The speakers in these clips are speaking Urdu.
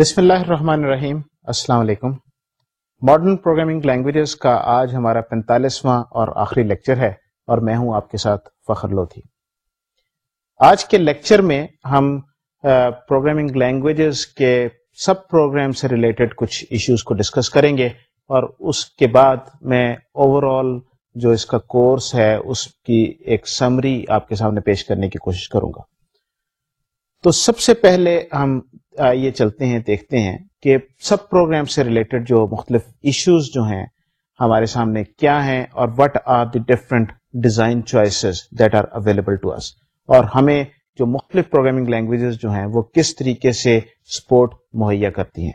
بسم اللہ الرحمن الرحیم السلام علیکم ماڈرن پروگرامنگ لینگویجز کا آج ہمارا پینتالیسواں اور آخری لیکچر ہے اور میں ہوں آپ کے ساتھ فخر تھی آج کے لیکچر میں ہم پروگرامنگ لینگویجز کے سب پروگرام سے ریلیٹڈ کچھ ایشوز کو ڈسکس کریں گے اور اس کے بعد میں اوور آل جو اس کا کورس ہے اس کی ایک سمری آپ کے سامنے پیش کرنے کی کوشش کروں گا تو سب سے پہلے ہم یہ چلتے ہیں دیکھتے ہیں کہ سب پروگرام سے ریلیٹڈ جو مختلف ایشوز جو ہیں ہمارے سامنے کیا ہیں اور ہمیں جو مختلف پروگرامنگ لینگویجز جو ہیں وہ کس طریقے سے سپورٹ مہیا کرتی ہیں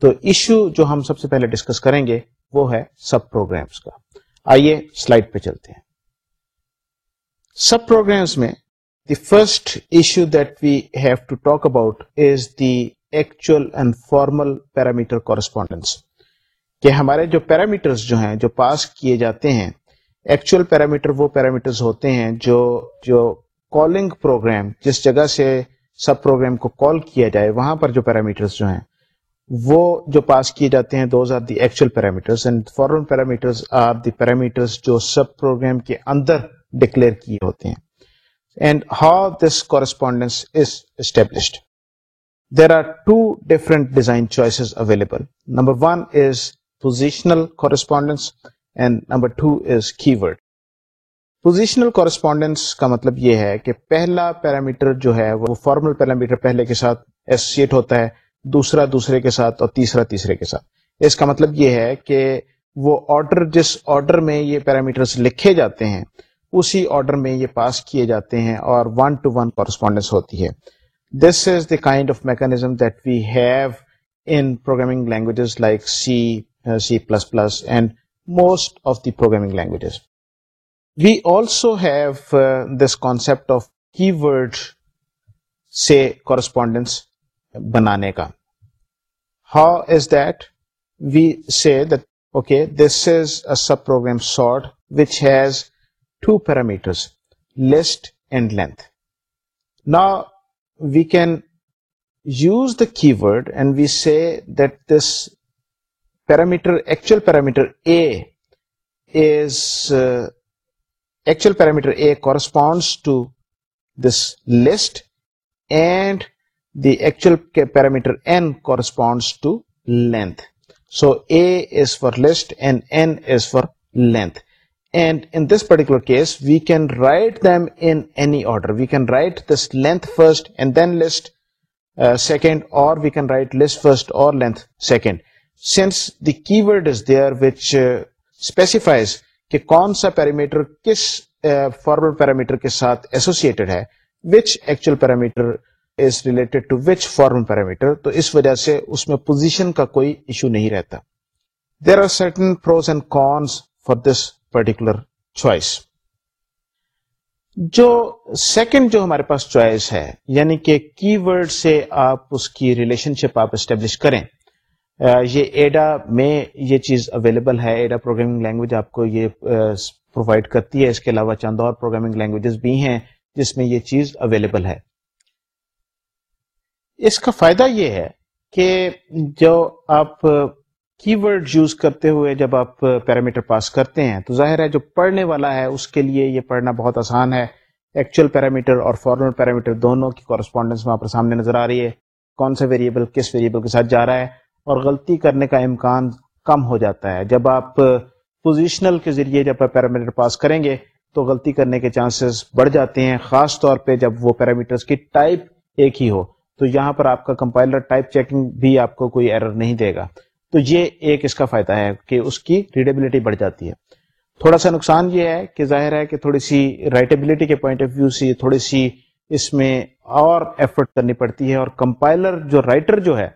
تو ایشو جو ہم سب سے پہلے ڈسکس کریں گے وہ ہے سب پروگرامس کا آئیے سلائڈ پہ چلتے ہیں سب پروگرامس میں The first issue that we have to talk about is the actual and formal parameter correspondence کہ ہمارے جو پیرامیٹرس جو ہیں جو پاس کیے جاتے ہیں ایکچوئل پیرامیٹر وہ پیرامیٹرز ہوتے ہیں جو جو کالنگ پروگرام جس جگہ سے سب پروگرام کو کال کیا جائے وہاں پر جو پیرامیٹرز جو ہیں وہ جو پاس کیے جاتے ہیں those are the actual parameters and formal the parameters جو سب پروگرام کے اندر ڈکلیئر کیے ہوتے ہیں کا مطلب یہ ہے کہ پہلا پیرامیٹر جو ہے وہ فارمل پیرامیٹر پہلے کے ساتھ ایسوسیٹ ہوتا ہے دوسرا دوسرے کے ساتھ اور تیسرا تیسرے کے ساتھ اس کا مطلب یہ ہے کہ وہ آرڈر جس آرڈر میں یہ پیرامیٹرز لکھے جاتے ہیں اسی آرڈر میں یہ پاس کیے جاتے ہیں اور ون ٹو ون کورسپونڈنس ہوتی ہے this is the kind of mechanism that we have in programming languages like C C plus plus and most of the programming languages we also have this concept of keyword سے کورسپونڈنس بنانے کا how is that we set okay this is a subprogram sort which has land length نا we can use the keyword and we see this parameter actual parameter parameter corresponds land the H parameter N corresponds to length so A for land N is for length کون سا پیریمیٹر کس فارمل پیرامیٹر کے ساتھ ایسوسیڈ ہے تو اس وجہ سے اس میں پوزیشن کا کوئی ایشو نہیں رہتا there are certain pros and cons for this particular choice جو سیکنڈ جو ہمارے پاس چوائس ہے یعنی کہ کی ورڈ سے آپ اس کی ریلیشن شپ آپ اسٹیبلش کریں یہ ایڈا میں یہ چیز اویلیبل ہے ایڈا پروگرامنگ لینگویج آپ کو یہ پرووائڈ کرتی ہے اس کے علاوہ چند اور پروگرامنگ لینگویجز بھی ہیں جس میں یہ چیز اویلیبل ہے اس کا فائدہ یہ ہے کہ جو آپ کی ورڈ یوز کرتے ہوئے جب آپ پیرامیٹر پاس کرتے ہیں تو ظاہر ہے جو پڑھنے والا ہے اس کے لیے یہ پڑھنا بہت آسان ہے ایکچوئل پیرامیٹر اور فارمل پیرامیٹر دونوں کی کورسپونڈنس وہاں پر سامنے نظر آ رہی ہے کون سا ویریبل کس ویریبل کے ساتھ جا رہا ہے اور غلطی کرنے کا امکان کم ہو جاتا ہے جب آپ پوزیشنل کے ذریعے جب آپ پیرامیٹر پاس کریں گے تو غلطی کرنے کے چانسز بڑھ جاتے ہیں خاص طور پہ جب وہ پیرامیٹر کی ٹائپ ایک ہی ہو تو یہاں پر آپ کا کمپائلر ٹائپ چیکنگ بھی آپ کو کوئی ایرر نہیں دے گا تو یہ ایک اس کا فائدہ ہے کہ اس کی ریڈیبلٹی بڑھ جاتی ہے تھوڑا سا نقصان یہ ہے کہ ظاہر ہے کہ تھوڑی سی رائٹیبلٹی کے پوائنٹ آف ویو سے تھوڑی سی اس میں اور ایفرٹ کرنی پڑتی ہے اور کمپائلر جو رائٹر جو ہے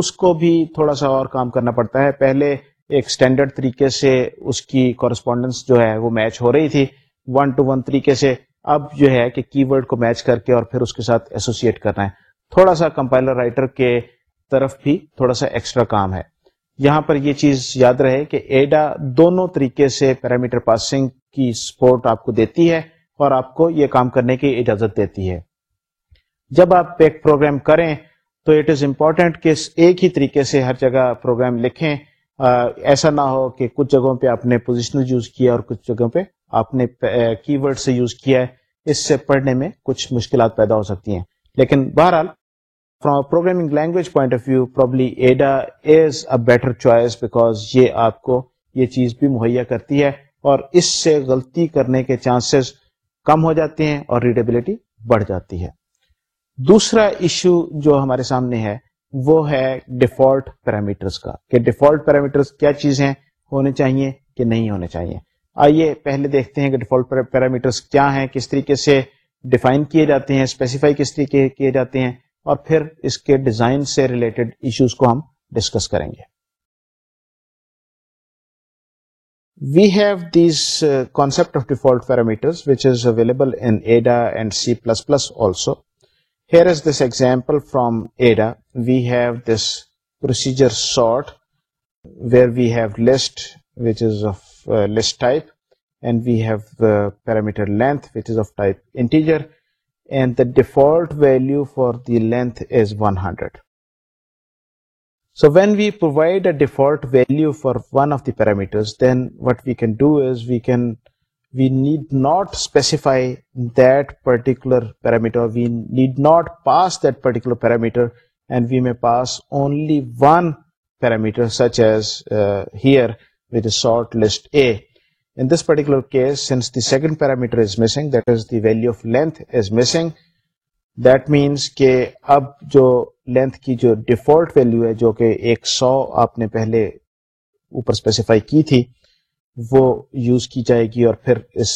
اس کو بھی تھوڑا سا اور کام کرنا پڑتا ہے پہلے ایک اسٹینڈرڈ طریقے سے اس کی کورسپونڈنس جو ہے وہ میچ ہو رہی تھی ون ٹو ون طریقے سے اب جو ہے کہ کی ورڈ کو میچ کر کے اور پھر اس کے ساتھ ایسوسیٹ کرنا ہے تھوڑا سا کمپائلر رائٹر کے طرف بھی تھوڑا سا ایکسٹرا کام ہے یہاں پر یہ چیز یاد رہے کہ ایڈا دونوں طریقے سے پیرامیٹر پاسنگ کی سپورٹ آپ کو دیتی ہے اور آپ کو یہ کام کرنے کی اجازت دیتی ہے جب آپ ایک پروگرام کریں تو اٹ از امپورٹنٹ کہ ایک ہی طریقے سے ہر جگہ پروگرام لکھیں ایسا نہ ہو کہ کچھ جگہوں پہ آپ نے پوزیشنل یوز کیا اور کچھ جگہوں پہ آپ نے کی ورڈ سے یوز کیا ہے اس سے پڑھنے میں کچھ مشکلات پیدا ہو سکتی ہیں لیکن بہرحال from programming language point of view probably Ada is a better choice because یہ آپ کو یہ چیز بھی مہیا کرتی ہے اور اس سے غلطی کرنے کے چانسز کم ہو جاتے ہیں اور ریڈیبلٹی بڑھ جاتی ہے دوسرا ایشو جو ہمارے سامنے ہے وہ ہے ڈیفالٹ پیرامیٹرز کا کہ ڈیفالٹ پیرامیٹرز کیا چیزیں ہونے چاہیے کہ نہیں ہونے چاہیے آئیے پہلے دیکھتے ہیں کہ ڈیفالٹ پیرامیٹرز کیا ہیں کس طریقے سے ڈیفائن کیے جاتے ہیں اسپیسیفائی کس طریقے کیے جاتے ہیں اور پھر اس کے ڈیزائن سے ریلیٹڈ ایشوز کو ہم ڈسکس کریں گے we have these concept of default which is is available in Ada and C plus plus also here this example from Ada we have this procedure sort where we have list which is of list type and we have parameter length which is of type integer and the default value for the length is 100. So when we provide a default value for one of the parameters, then what we can do is we need not specify that particular parameter. We need not pass that particular parameter, and we may pass only one parameter, such as uh, here with a sort list A. In this particular case, since the second parameter is missing, that is the value of length is missing, that means کہ اب جو length کی جو default value ہے جو کہ ایک سو آپ نے پہلے اوپر specify کی تھی وہ یوز کی جائے گی اور پھر اس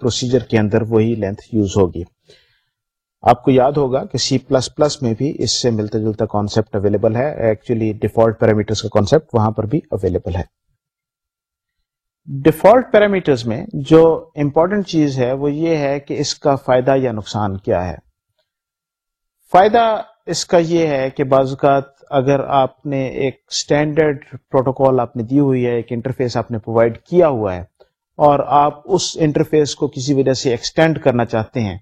پروسیجر کے اندر وہی لینتھ یوز ہوگی آپ کو یاد ہوگا کہ سی پلس پلس میں بھی اس سے ملتا جلتا کانسیپٹ اویلیبل ہے ایکچولی ڈیفالٹ پیرامیٹرس کا کانسیپٹ وہاں پر بھی اویلیبل ہے ڈیفالٹ پیرامیٹرز میں جو امپورٹنٹ چیز ہے وہ یہ ہے کہ اس کا فائدہ یا نقصان کیا ہے فائدہ اس کا یہ ہے کہ بعض اوقات اگر آپ نے ایک اسٹینڈرڈ پروٹوکول آپ نے دی ہوئی ہے ایک انٹرفیس آپ نے پرووائڈ کیا ہوا ہے اور آپ اس انٹرفیس کو کسی وجہ سے ایکسٹینڈ کرنا چاہتے ہیں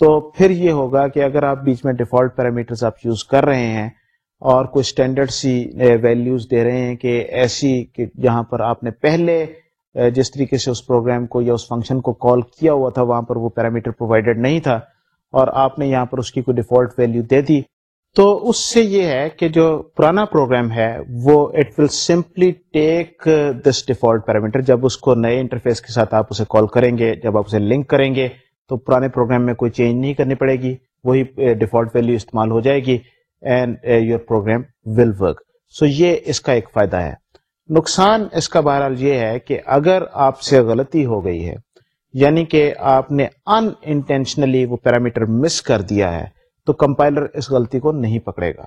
تو پھر یہ ہوگا کہ اگر آپ بیچ میں ڈیفالٹ پیرامیٹرز آپ یوز کر رہے ہیں اور کوئی اسٹینڈرڈ سی ویلیوز دے رہے ہیں کہ ایسی کہ جہاں پر آپ نے پہلے جس طریقے سے اس پروگرام کو یا اس فنکشن کو کال کیا ہوا تھا وہاں پر وہ پیرامیٹر پرووائڈیڈ نہیں تھا اور آپ نے یہاں پر اس کی کوئی ڈیفالٹ ویلیو دے دی تو اس سے یہ ہے کہ جو پرانا پروگرام ہے وہ it will simply take this default parameter جب اس کو نئے انٹرفیس کے ساتھ آپ اسے کال کریں گے جب آپ اسے لنک کریں گے تو پرانے پروگرام میں کوئی چینج نہیں کرنی پڑے گی وہی ڈیفالٹ ویلیو استعمال ہو جائے گی and your program will work so یہ اس اس کا ایک فائدہ ہے نقصان کا بہرحال یہ ہے کہ اگر آپ سے غلطی ہو گئی ہے یعنی کہ آپ نے ان انٹینشنلی وہ پیرامیٹر مس کر دیا ہے تو کمپائلر اس غلطی کو نہیں پکڑے گا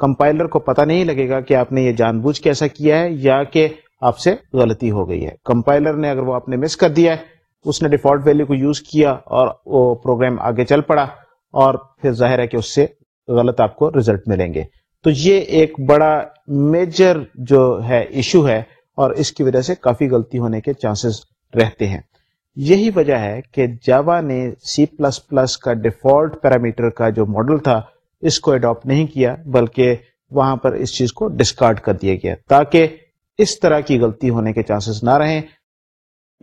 کمپائلر کو پتہ نہیں لگے گا کہ آپ نے یہ جان بوجھ کے ایسا کیا ہے یا کہ آپ سے غلطی ہو گئی ہے کمپائلر نے اگر وہ آپ نے مس کر دیا ہے اس نے ڈیفالٹ ویلیو کو یوز کیا اور وہ پروگرام آگے چل پڑا اور پھر ظاہر ہے کہ اس سے غلط آپ کو رزلٹ ملیں گے تو یہ ایک بڑا میجر جو ہے ایشو ہے اور اس کی وجہ سے کافی غلطی ہونے کے چانسز رہتے ہیں یہی وجہ ہے کہ جاوا نے سی پلس پلس کا ڈیفالٹ پیرامیٹر کا جو ماڈل تھا اس کو اڈاپٹ نہیں کیا بلکہ وہاں پر اس چیز کو ڈسکارڈ کر دیا گیا تاکہ اس طرح کی غلطی ہونے کے چانسز نہ رہیں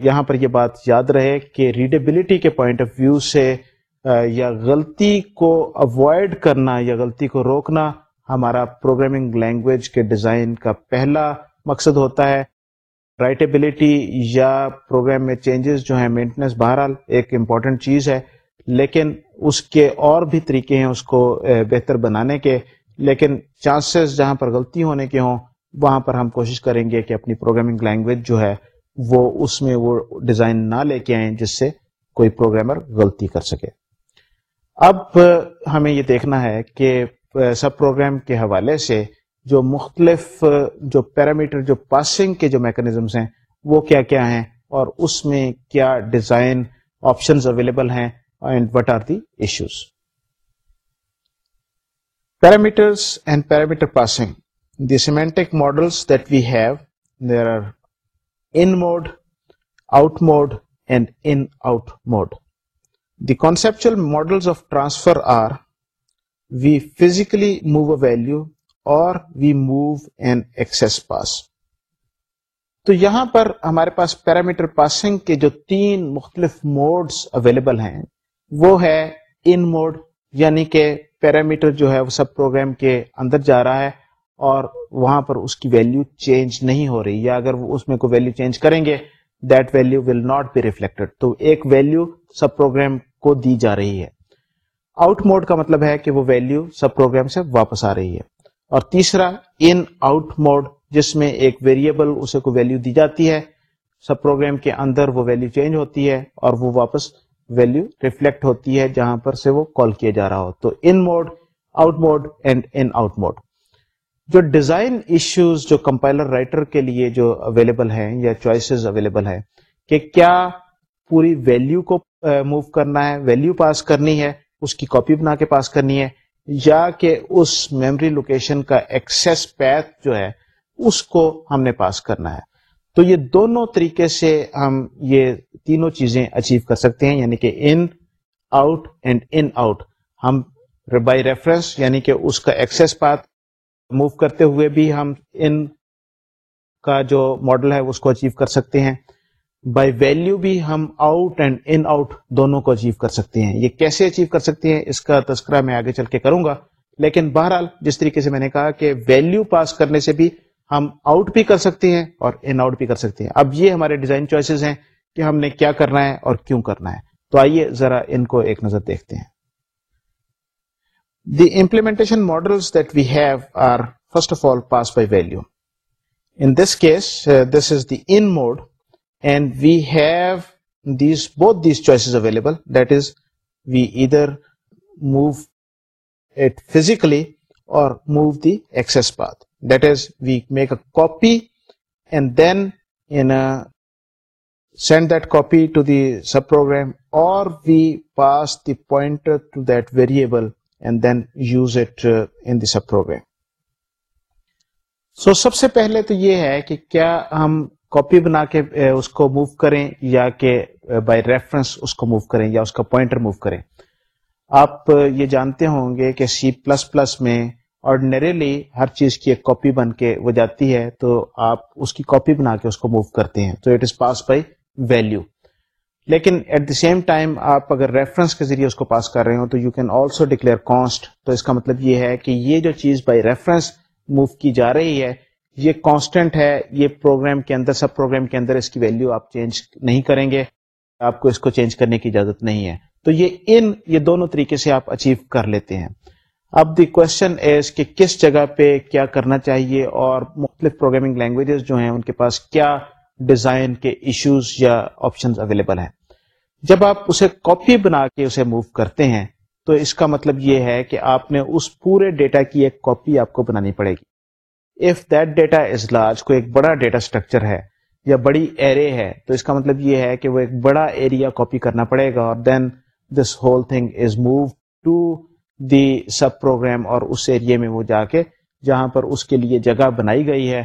یہاں پر یہ بات یاد رہے کہ ریڈیبلٹی کے پوائنٹ آف ویو سے یا غلطی کو اوائڈ کرنا یا غلطی کو روکنا ہمارا پروگرامنگ لینگویج کے ڈیزائن کا پہلا مقصد ہوتا ہے رائٹیبلٹی یا پروگرام میں چینجز جو ہیں مینٹننس بہرحال ایک امپورٹنٹ چیز ہے لیکن اس کے اور بھی طریقے ہیں اس کو بہتر بنانے کے لیکن چانسز جہاں پر غلطی ہونے کے ہوں وہاں پر ہم کوشش کریں گے کہ اپنی پروگرامنگ لینگویج جو ہے وہ اس میں وہ ڈیزائن نہ لے کے آئیں جس سے کوئی پروگرامر غلطی کر سکے اب ہمیں یہ دیکھنا ہے کہ سب پروگرام کے حوالے سے جو مختلف جو پیرامیٹر جو پاسنگ کے جو میکنزمس ہیں وہ کیا کیا ہیں اور اس میں کیا ڈیزائن آپشنز اویلیبل ہیں and what are the issues parameters and parameter passing the semantic models that we have there are in mode out mode and in out mode conceptual model of transfer are we a move value اور ہمارے پاس پیرامیٹر پاسنگ کے جو تین مختلف موڈس اویلیبل ہیں وہ ہے ان موڈ یعنی کہ پیرامیٹر جو ہے وہ سب پروگرام کے اندر جا رہا ہے اور وہاں پر اس کی ویلیو چینج نہیں ہو رہی یا اگر وہ اس میں کوئی ویلیو چینج کریں گے that will not be reflected تو ایک ویلو سب پروگرام کو دی جا رہی ہے آؤٹ موڈ کا مطلب ہے کہ وہ ویلو سب پروگرام سے واپس آ رہی ہے اور تیسرا ان آؤٹ موڈ جس میں ایک ویریبل اسے کو ویلو دی جاتی ہے سب پروگرام کے اندر وہ ویلو چینج ہوتی ہے اور وہ واپس ویلو ریفلیکٹ ہوتی ہے جہاں پر سے وہ کال کیا جا رہا ہو تو in mode out mode and in out mode جو ڈیزائن ایشوز جو کمپائلر رائٹر کے لیے جو اویلیبل ہیں یا چوائسیز اویلیبل ہیں کہ کیا پوری ویلیو کو موو کرنا ہے ویلیو پاس کرنی ہے اس کی کاپی بنا کے پاس کرنی ہے یا کہ اس میموری لوکیشن کا ایکسس پیتھ جو ہے اس کو ہم نے پاس کرنا ہے تو یہ دونوں طریقے سے ہم یہ تینوں چیزیں اچیو کر سکتے ہیں یعنی کہ in out and in out ہم بائی ریفرنس یعنی کہ اس کا ایکسس پاتھ موو کرتے ہوئے بھی ہم ان کا جو ماڈل ہے اس کو اچیو کر سکتے ہیں بائی ویلو بھی ہم آؤٹ اینڈ ان آؤٹ دونوں کو اچیو کر سکتے ہیں یہ کیسے اچیو کر سکتے ہیں اس کا تذکرہ میں آگے چل کے کروں گا لیکن بہرحال جس طریقے سے میں نے کہا کہ ویلو پاس کرنے سے بھی ہم آؤٹ بھی کر سکتے ہیں اور ان آؤٹ بھی کر سکتے ہیں اب یہ ہمارے ڈیزائن چوائسیز ہیں کہ ہم نے کیا کرنا ہے اور کیوں کرنا ہے تو آئیے ذرا ان کو ایک نظر دیکھتے ہیں the implementation model move physically اور move the S path that is we make copy and then in send there we pass the point variable so سب سے پہلے تو یہ ہے کہ کیا ہم کاپی بنا کے اس کو موو کریں یا کہ بائی ریفرنس اس کو موو کریں یا اس کا پوائنٹر موو کریں آپ یہ جانتے ہوں گے کہ سی پلس پلس میں آرڈنریلی ہر چیز کی ایک کاپی بن کے وہ جاتی ہے تو آپ اس کی کاپی بنا کے اس کو موو کرتے ہیں تو it is pass by value لیکن ایٹ دی سیم ٹائم آپ اگر ریفرنس کے ذریعے اس کو پاس کر رہے ہو تو you can also declare const تو اس کا مطلب یہ ہے کہ یہ جو چیز بائی ریفرنس موو کی جا رہی ہے یہ کانسٹنٹ ہے یہ پروگرام کے اندر سب پروگرام کے اندر اس کی ویلیو آپ چینج نہیں کریں گے آپ کو اس کو چینج کرنے کی اجازت نہیں ہے تو یہ ان یہ دونوں طریقے سے آپ اچیو کر لیتے ہیں اب دی کوشچن ایز کہ کس جگہ پہ کیا کرنا چاہیے اور مختلف پروگرامنگ لینگویجز جو ہیں ان کے پاس کیا ڈیزائن کے ایشوز یا آپشنز اویلیبل ہیں جب آپ اسے کاپی بنا کے اسے موو کرتے ہیں تو اس کا مطلب یہ ہے کہ آپ نے اس پورے ڈیٹا کی ایک کاپی آپ کو بنانی پڑے گی if that data is large کوئی بڑا ڈیٹا اسٹرکچر ہے یا بڑی ایرے ہے تو اس کا مطلب یہ ہے کہ وہ ایک بڑا ایریا کاپی کرنا پڑے گا اور then this whole thing is move to the subprogram اور اس ایریا میں وہ جا کے جہاں پر اس کے لیے جگہ بنائی گئی ہے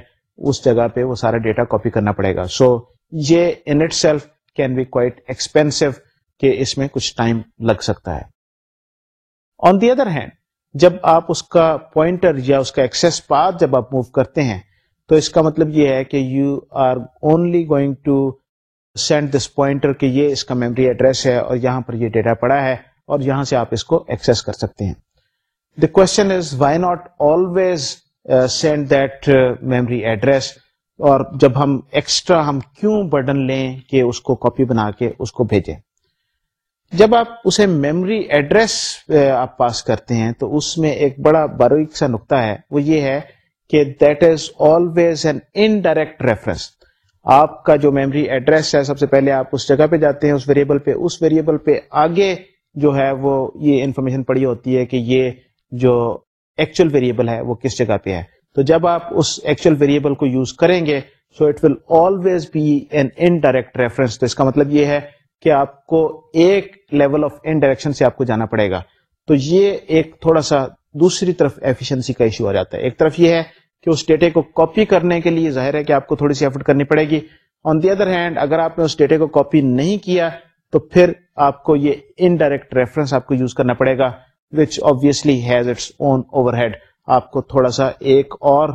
اس جگہ پہ وہ سارا ڈیٹا کاپی کرنا پڑے گا سو so, یہ in itself can be quite expensive کہ اس میں کچھ ٹائم لگ سکتا ہے آن دی ادر ہینڈ جب آپ اس کا پوائنٹر یا اس کا پاتھ جب آپ موو کرتے ہیں تو اس کا مطلب یہ ہے کہ you are only going to send this pointer کہ یہ اس کا میمری ایڈریس ہے اور یہاں پر یہ ڈیٹا پڑا ہے اور یہاں سے آپ اس کو ایکسس کر سکتے ہیں the question is why not always send that memory address اور جب ہم ایکسٹرا ہم کیوں برڈن لیں کہ اس کو کاپی بنا کے اس کو بھیجیں جب آپ اسے میموری ایڈریس آپ پاس کرتے ہیں تو اس میں ایک بڑا باریک سا نقطہ ہے وہ یہ ہے کہ that is always an indirect reference آپ کا جو میموری ایڈریس ہے سب سے پہلے آپ اس جگہ پہ جاتے ہیں اس ویریبل پہ اس ویریبل پہ آگے جو ہے وہ یہ انفارمیشن پڑی ہوتی ہے کہ یہ جو ایکچوئل ویریبل ہے وہ کس جگہ پہ ہے تو جب آپ اس ایکچوئل ویریبل کو یوز کریں گے so it will always be an indirect reference تو اس کا مطلب یہ ہے کہ آپ کو ایک لیول آف انڈائریکشن سے آپ کو جانا پڑے گا تو یہ ایک تھوڑا سا دوسری طرف ایفیشنسی کا ایشو ہو جاتا ہے ایک طرف یہ ہے کہ اس ڈیٹے کو کاپی کرنے کے لیے ظاہر ہے کہ آپ کو تھوڑی سی ایفٹ کرنی پڑے گی آن دی ادر ہینڈ اگر آپ نے اس ڈیٹے کو کاپی نہیں کیا تو پھر آپ کو یہ انڈائریکٹ ریفرنس آپ کو یوز کرنا پڑے گا which obviously has its own overhead آپ کو تھوڑا سا ایک اور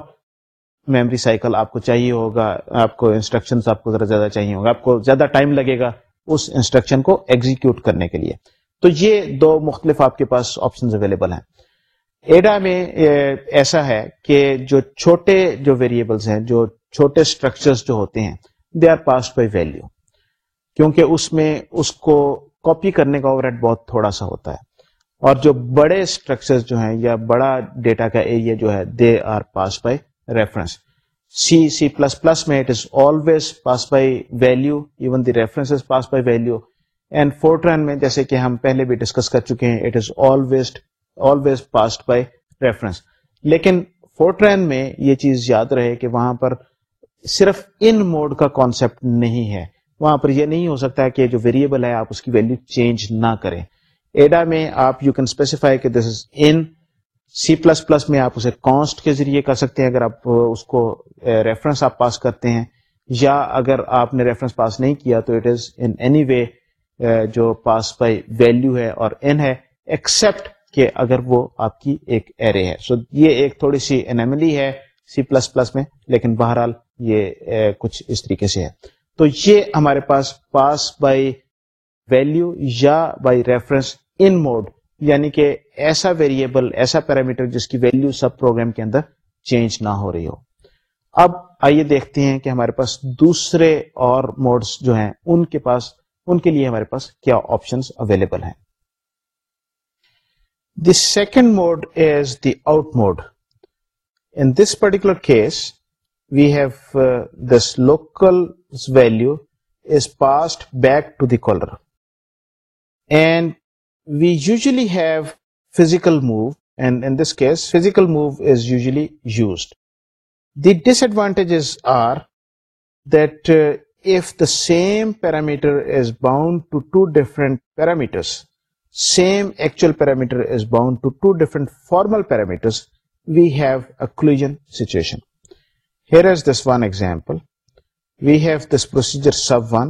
میموری سائیکل آپ کو چاہیے ہوگا آپ کو انسٹرکشن آپ کو ذرا زیادہ چاہیے ہوگا آپ کو زیادہ ٹائم لگے گا اس انسٹرکشن کو ایگزیکیوٹ کرنے کے لیے تو یہ دو مختلف آپ کے پاس آپشن اویلیبل ہیں ایڈا میں ایسا ہے کہ جو چھوٹے جو ویریبلس ہیں جو چھوٹے اسٹرکچرس جو ہوتے ہیں they are passed by value کیونکہ اس میں اس کو کاپی کرنے کا اوور بہت تھوڑا سا ہوتا ہے اور جو بڑے اسٹرکچر جو ہیں یا بڑا ڈیٹا کا ایریا جو ہے they are pass by reference C C plus plus میں it is always pass by value even the reference pass by value and Fortran میں جیسے کہ ہم پہلے بھی ڈسکس کر چکے ہیں it is always always passed by reference لیکن فورٹرین میں یہ چیز یاد رہے کہ وہاں پر صرف ان موڈ کا کانسیپٹ نہیں ہے وہاں پر یہ نہیں ہو سکتا کہ جو ویریبل ہے آپ اس کی ویلو چینج نہ کریں ایڈا میں آپ یو کین اسپیسیفائی کہ دس از ان سی پلس پلس میں آپ اسے کانسٹ کے ذریعے کر سکتے ہیں اگر آپ اس کو ریفرنس eh, آپ پاس کرتے ہیں یا اگر آپ نے ریفرنس پاس نہیں کیا تو اٹ از انی وے جو پاس بائی ویلو ہے اور ان ہے ایکسپٹ کہ اگر وہ آپ کی ایک ایرے ہے سو so, یہ ایک تھوڑی سی انیملی ہے سی پلس پلس میں لیکن بہرحال یہ eh, کچھ اس طریقے سے ہے تو یہ ہمارے پاس پاس بائی ویلو یا بائی ریفرنس ان موڈ یعنی کہ ایسا ویریبل ایسا پیرامیٹر جس کی ویلو سب پروگرام کے اندر چینج نہ ہو رہی ہو اب آئیے دیکھتے ہیں کہ ہمارے پاس دوسرے اور موڈز جو ہیں ان ان کے کے پاس پاس لیے ہمارے کیا اویلیبل ہیں second mode is the out mode in this particular case we have this local value is passed back to the caller and we usually have physical move, and in this case physical move is usually used. The disadvantages are that uh, if the same parameter is bound to two different parameters, same actual parameter is bound to two different formal parameters, we have a collision situation. Here is this one example. We have this procedure sub1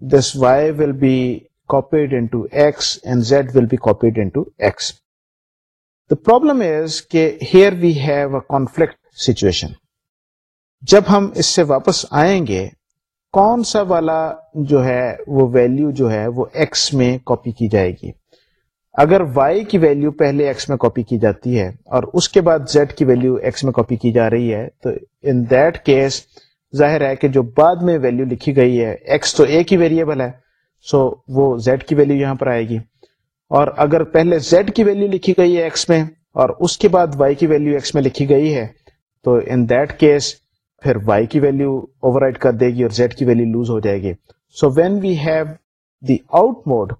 this y will be copied into x and z will be copied into x. The problem is کہ here we have a conflict situation. جب ہم اس سے واپس آئیں گے کون سا والا جو ہے وہ ویلیو جو ہے وہ ایکس میں کاپی کی جائے گی اگر وائی کی ویلیو پہلے ایکس میں کاپی کی جاتی ہے اور اس کے بعد زیڈ کی ویلیو ایکس میں کاپی کی جا رہی ہے تو ان دیٹ کیس ظاہر ہے کہ جو بعد میں ویلو لکھی گئی ہے ایکس تو اے کی ویریبل ہے سو وہ زیڈ کی ویلو یہاں پر آئے گی اور اگر پہلے زیڈ کی ویلو لکھی گئی ہے ایکس میں اور اس کے بعد وائی کی ویلو ایکس میں لکھی گئی ہے تو ان دیٹ کیس پھر وائی کی ویلو اوور کر دے گی اور زیڈ کی ویلو لوز ہو جائے گی so when we have the out mode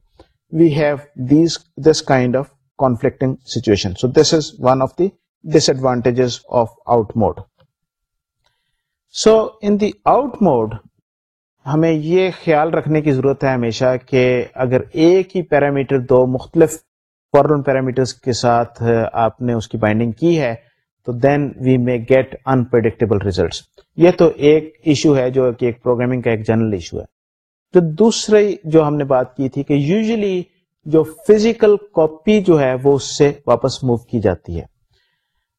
we have these this kind of conflicting situation so this is one of the disadvantages of out mode so in the out mode ہمیں یہ خیال رکھنے کی ضرورت ہے ہمیشہ کہ اگر ایک ہی پیرامیٹر دو مختلف فورن پیرامیٹر کے ساتھ آپ نے اس کی بائنڈنگ کی ہے تو then we may get unpredictable results یہ تو ایک ایشو ہے جو کہ ایک پروگرامنگ کا ایک جنرل ایشو ہے تو دوسری جو ہم نے بات کی تھی کہ یوزلی جو فزیکل کاپی جو ہے وہ اس سے واپس موو کی جاتی ہے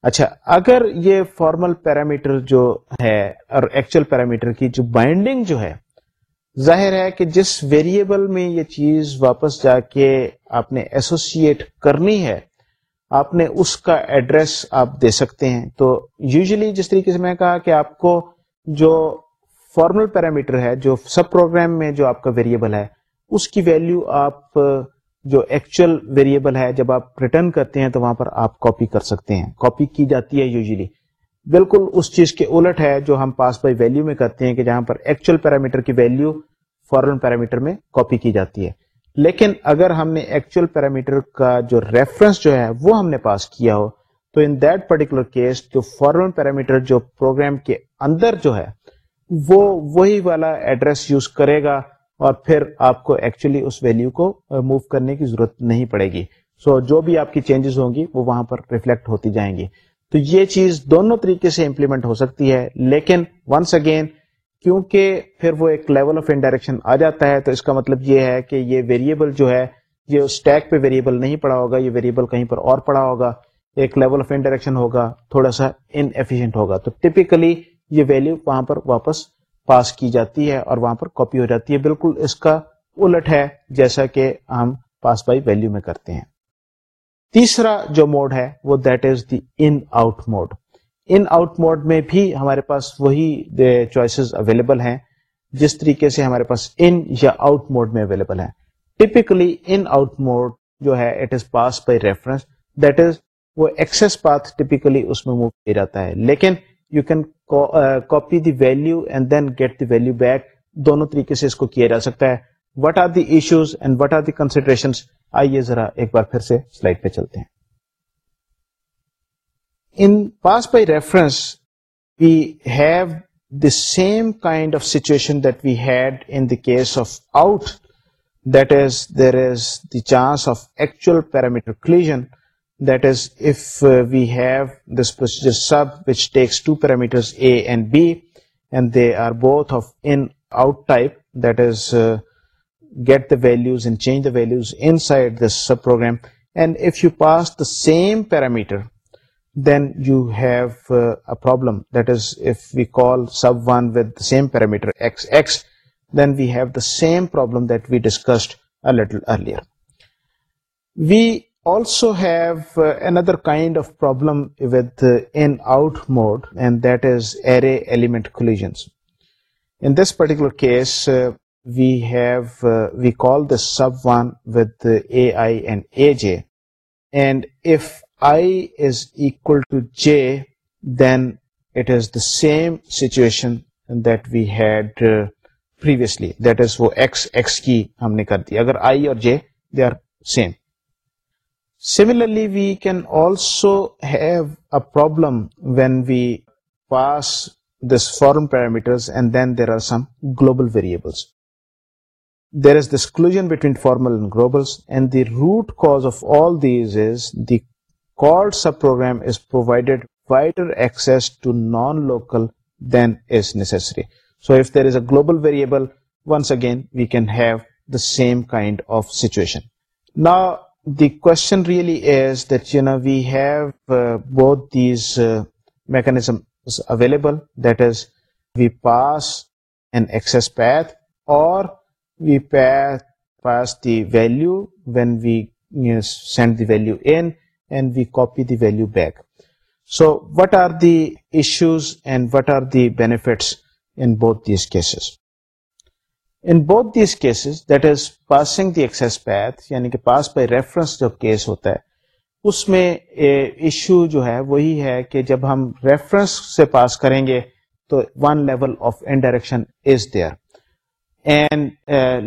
اچھا اگر یہ فارمل پیرامیٹر جو ہے اور ایکچوئل پیرامیٹر کی جو بائنڈنگ جو ہے ظاہر ہے کہ جس ویریبل میں یہ چیز واپس جا کے آپ نے ایسوسیٹ کرنی ہے آپ نے اس کا ایڈریس آپ دے سکتے ہیں تو یوزلی جس طریقے سے میں نے کہا کہ آپ کو جو فارمل پیرامیٹر ہے جو سب پروگرام میں جو آپ کا ویریبل ہے اس کی ویلیو آپ جو ایکچوئل ویریبل ہے جب آپ ریٹرن کرتے ہیں تو وہاں پر آپ کاپی کر سکتے ہیں کاپی کی جاتی ہے یوزلی بالکل اس چیز کے الٹ ہے جو ہم پاس بائی میں کرتے ہیں کہ جہاں پر ایکچوئل پیرامیٹر کی ویلو فورن پیرامیٹر میں کاپی کی جاتی ہے لیکن اگر ہم نے ایکچوئل پیرامیٹر کا جو ریفرنس جو ہے وہ ہم نے پاس کیا ہو تو ان دیٹ پرٹیکولر کیس جو فارمل پیرامیٹر جو پروگرام کے اندر جو ہے وہ وہی والا ایڈریس یوز کرے گا اور پھر آپ کو ایکچولی اس ویلو کو موو uh, کرنے کی ضرورت نہیں پڑے گی سو so, جو بھی آپ کی چینجز ہوں گی وہ وہاں پر ریفلیکٹ ہوتی جائیں گی تو یہ چیز دونوں طریقے سے امپلیمنٹ ہو سکتی ہے لیکن ونس اگین کیونکہ پھر وہ ایک لیول آف انڈائریکشن آ جاتا ہے تو اس کا مطلب یہ ہے کہ یہ ویریبل جو ہے یہ اس ٹیک پہ ویریبل نہیں پڑا ہوگا یہ ویریبل کہیں پر اور پڑا ہوگا ایک لیول آف انڈائریکشن ہوگا تھوڑا سا انفیشنٹ ہوگا تو ٹپیکلی یہ ویلو وہاں پر واپس پاس کی جاتی ہے اور وہاں پر کاپی ہو جاتی ہے بالکل اس کا الٹ ہے جیسا کہ ہم پاس بائی ویلیو میں کرتے ہیں تیسرا جو موڈ ہے وہ that is the in in out mode out mode میں بھی ہمارے پاس وہی چوائسیز اویلیبل ہیں جس طریقے سے ہمارے پاس ان یا آؤٹ موڈ میں اویلیبل ہیں ٹپکلی ان آؤٹ موڈ جو ہے it is pass by reference that is وہ ایکسس پاتھ ٹپکلی اس میں موو کیا جاتا ہے لیکن you can copy the value and then get the value back دونوں طریقے سے اس کو کیا جا سکتا ہے what are the issues and what are the consideration آئیے ذرا ایک بار پھر سے سلائڈ پہ چلتے ہیں in pass by reference we have the same kind of situation that we had in case of out that is there is the chance of actual parameter collision get the values and change the valued if you pass the same parameter then you have problem we have the same problem earlier we also another kind of problem element collisions in this particular sub wind A J and if I is equal to J then it is the same situation that we had previously that is وہ ایکس ایکس کی ہم نے کر دی اگر آئی اور similarly we can also have um we pass formal then there are global there is this collision formal root cause of all these provided then is necessary so if there is a global variable once again we can have the same kind of situation نا the question really is that, you know, we have uh, both these uh, mechanisms available, that is, we pass an access path or we pass the value when we send the value in, and we copy the value back. So what are the issues and what are the benefits in both these cases? In both these cases that is passing the access path یعنی کہ پاس بائی ریفرنس جو کیس ہوتا ہے اس میں ایشو جو ہے وہی ہے کہ جب ہم ریفرنس سے پاس کریں گے تو one level of indirection is there and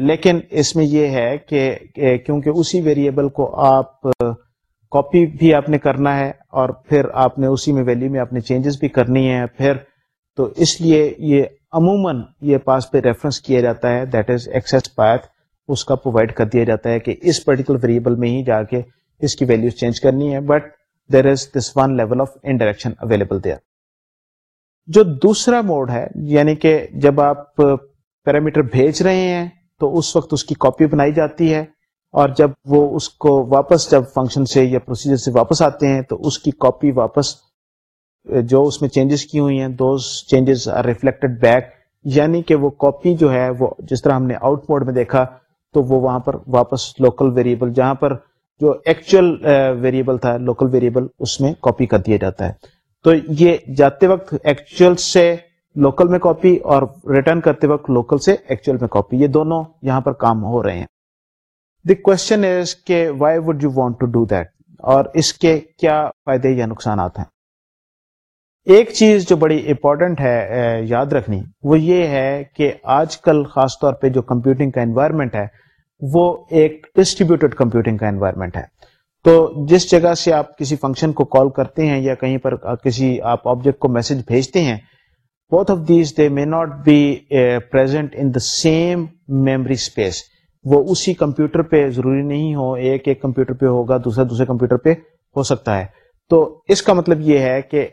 لیکن اس میں یہ ہے کہ کیونکہ اسی ویریبل کو آپ کاپی بھی آپ نے کرنا ہے اور پھر آپ نے اسی میں ویلیو میں آپ نے چینجز بھی کرنی ہے پھر تو اس لیے یہ عموماً یہ پاس پہ ریفرنس کیا جاتا ہے دیٹ از اس کا پرووائڈ کر دیا جاتا ہے کہ اس پرٹیکولر ویریبل میں ہی جا کے اس کی ویلیوز چینج کرنی ہے but there is this one level of indirection available there جو دوسرا موڈ ہے یعنی کہ جب آپ پیرامیٹر بھیج رہے ہیں تو اس وقت اس کی کاپی بنائی جاتی ہے اور جب وہ اس کو واپس جب فنکشن سے یا پروسیجر سے واپس آتے ہیں تو اس کی کاپی واپس جو اس میں چینجز کی ہوئی ہیں those changes are reflected back یعنی کہ وہ کاپی جو ہے وہ جس طرح ہم نے آؤٹ موڈ میں دیکھا تو وہ وہاں پر واپس لوکل ویریبل جہاں پر جو ایکچوئل ویریبل تھا لوکل ویریبل اس میں کاپی کر دیا جاتا ہے تو یہ جاتے وقت ایکچوئل سے لوکل میں کاپی اور ریٹرن کرتے وقت لوکل سے ایکچوئل میں کاپی یہ دونوں یہاں پر کام ہو رہے ہیں دی کوشچن از کہ why would you want to do that اور اس کے کیا فائدے یا نقصانات ہیں ایک چیز جو بڑی امپورٹنٹ ہے یاد رکھنی وہ یہ ہے کہ آج کل خاص طور پہ جو کمپیوٹنگ کا انوائرمنٹ ہے وہ ایک ڈسٹریبیوٹیڈ کمپیوٹنگ کا انوائرمنٹ ہے تو جس جگہ سے آپ کسی فنکشن کو کال کرتے ہیں یا کہیں پر کسی آپ آبجیکٹ کو میسج بھیجتے ہیں both of these they may not be present in the same memory space وہ اسی کمپیوٹر پہ ضروری نہیں ہو ایک ایک کمپیوٹر پہ ہوگا دوسرا دوسرے کمپیوٹر پہ ہو سکتا ہے تو اس کا مطلب یہ ہے کہ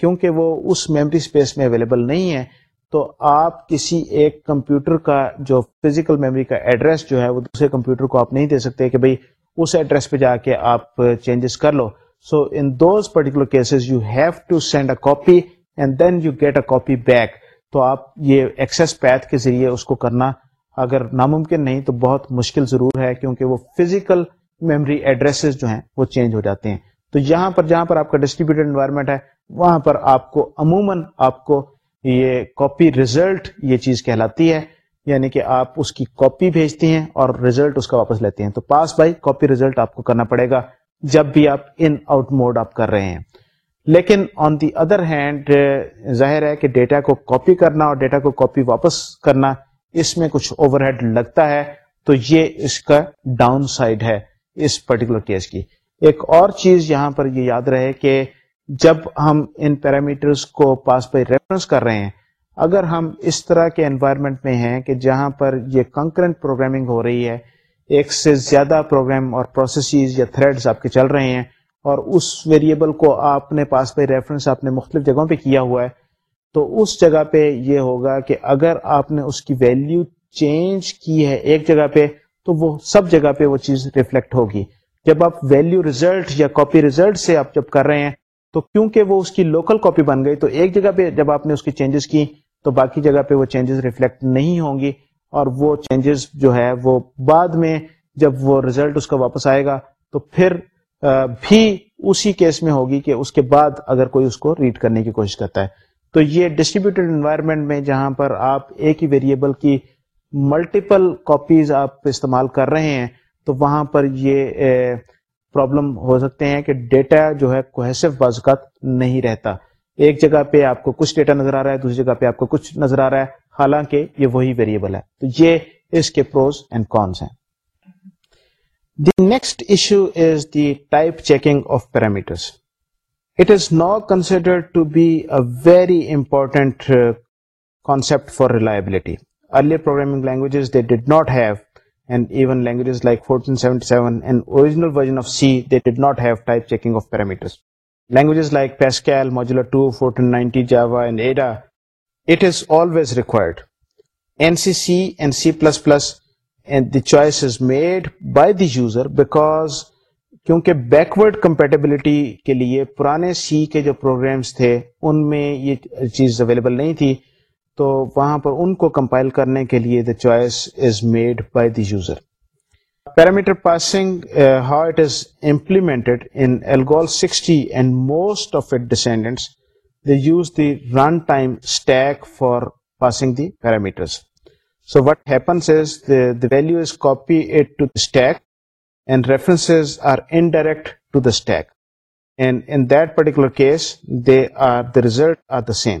کیونکہ وہ اس میموری اسپیس میں اویلیبل نہیں ہے تو آپ کسی ایک کمپیوٹر کا جو فزیکل میموری کا ایڈریس جو ہے وہ دوسرے کمپیوٹر کو آپ نہیں دے سکتے کہ بھائی اس ایڈریس پہ جا کے آپ چینجز کر لو so in those particular cases you have to send a copy and then you get a copy back تو آپ یہ ایکسس پیتھ کے ذریعے اس کو کرنا اگر ناممکن نہیں تو بہت مشکل ضرور ہے کیونکہ وہ فزیکل میموری ایڈریسز جو ہیں وہ چینج ہو جاتے ہیں تو یہاں پر جہاں پر آپ کا ڈسٹریبیوٹیڈ انوائرمنٹ ہے وہاں پر آپ کو عموماً آپ کو یہ کاپی ریزلٹ یہ چیز کہلاتی ہے یعنی کہ آپ اس کی کاپی بھیجتے ہیں اور ریزلٹ اس کا واپس لیتے ہیں تو پاس بائی کاپی ریزلٹ آپ کو کرنا پڑے گا جب بھی آپ ان آؤٹ موڈ آپ کر رہے ہیں لیکن آن دی ادر ہینڈ ظاہر ہے کہ ڈیٹا کو کاپی کرنا اور ڈیٹا کو کاپی واپس کرنا اس میں کچھ اوور ہیڈ لگتا ہے تو یہ اس کا ڈاؤن سائڈ ہے اس پرٹیکولر کیس کی ایک اور چیز یہاں پر یہ یاد رہے کہ جب ہم ان پیرامیٹرس کو پاس بائی ریفرنس کر رہے ہیں اگر ہم اس طرح کے انوائرمنٹ میں ہیں کہ جہاں پر یہ کنکرنٹ پروگرامنگ ہو رہی ہے ایک سے زیادہ پروگرام اور پروسیسز یا تھریڈز آپ کے چل رہے ہیں اور اس ویریبل کو آپ نے پاس بائی ریفرنس آپ نے مختلف جگہوں پہ کیا ہوا ہے تو اس جگہ پہ یہ ہوگا کہ اگر آپ نے اس کی ویلیو چینج کی ہے ایک جگہ پہ تو وہ سب جگہ پہ وہ چیز ریفلیکٹ ہوگی جب آپ ویلیو ریزلٹ یا کاپی ریزلٹ سے آپ جب کر رہے ہیں تو کیونکہ وہ اس کی لوکل کاپی بن گئی تو ایک جگہ پہ جب آپ نے اس کی چینجز کی تو باقی جگہ پہ وہ چینجز ریفلیکٹ نہیں ہوں گی اور وہ چینجز جو ہے وہ بعد میں جب وہ ریزلٹ اس کا واپس آئے گا تو پھر بھی اسی کیس میں ہوگی کہ اس کے بعد اگر کوئی اس کو ریڈ کرنے کی کوشش کرتا ہے تو یہ ڈسٹریبیوٹیڈ انوائرمنٹ میں جہاں پر آپ ایک ہی ویریبل کی ملٹیپل کاپیز آپ استعمال کر رہے ہیں تو وہاں پر یہ پرابلم ہو سکتے ہیں کہ ڈیٹا جو ہے کوہیسو بعض نہیں رہتا ایک جگہ پہ آپ کو کچھ ڈیٹا نظر آ رہا ہے دوسری جگہ پہ آپ کو کچھ نظر آ رہا ہے حالانکہ یہ وہی ویریبل ہے تو یہ اس کے پروز اینڈ کونس ہیں the next issue is the type checking of parameters it is نا consider to be a very important concept for reliability early programming languages they did not have and and and and and even languages Languages like like 1477 original version of of C, C++, they did not have type checking parameters. Pascal, Modular 2, 1490, Java, Ada, it is is always required. NCC the the choice made by user because کیونکہ بیکورڈ کمپیٹیبلٹی کے لیے پرانے سی کے جو پروگرامز تھے ان میں یہ چیز اویلیبل نہیں تھی تو وہاں پر ان کو کمپائل کرنے کے لیے the choice is made by the user parameter passing how it is implemented in ALGOL sixty and most of it descendants they use the run time stack for passing the parameters so what happens is the value is copy it to the stack and references are indirect to the stack and in that particular case they are the result are the same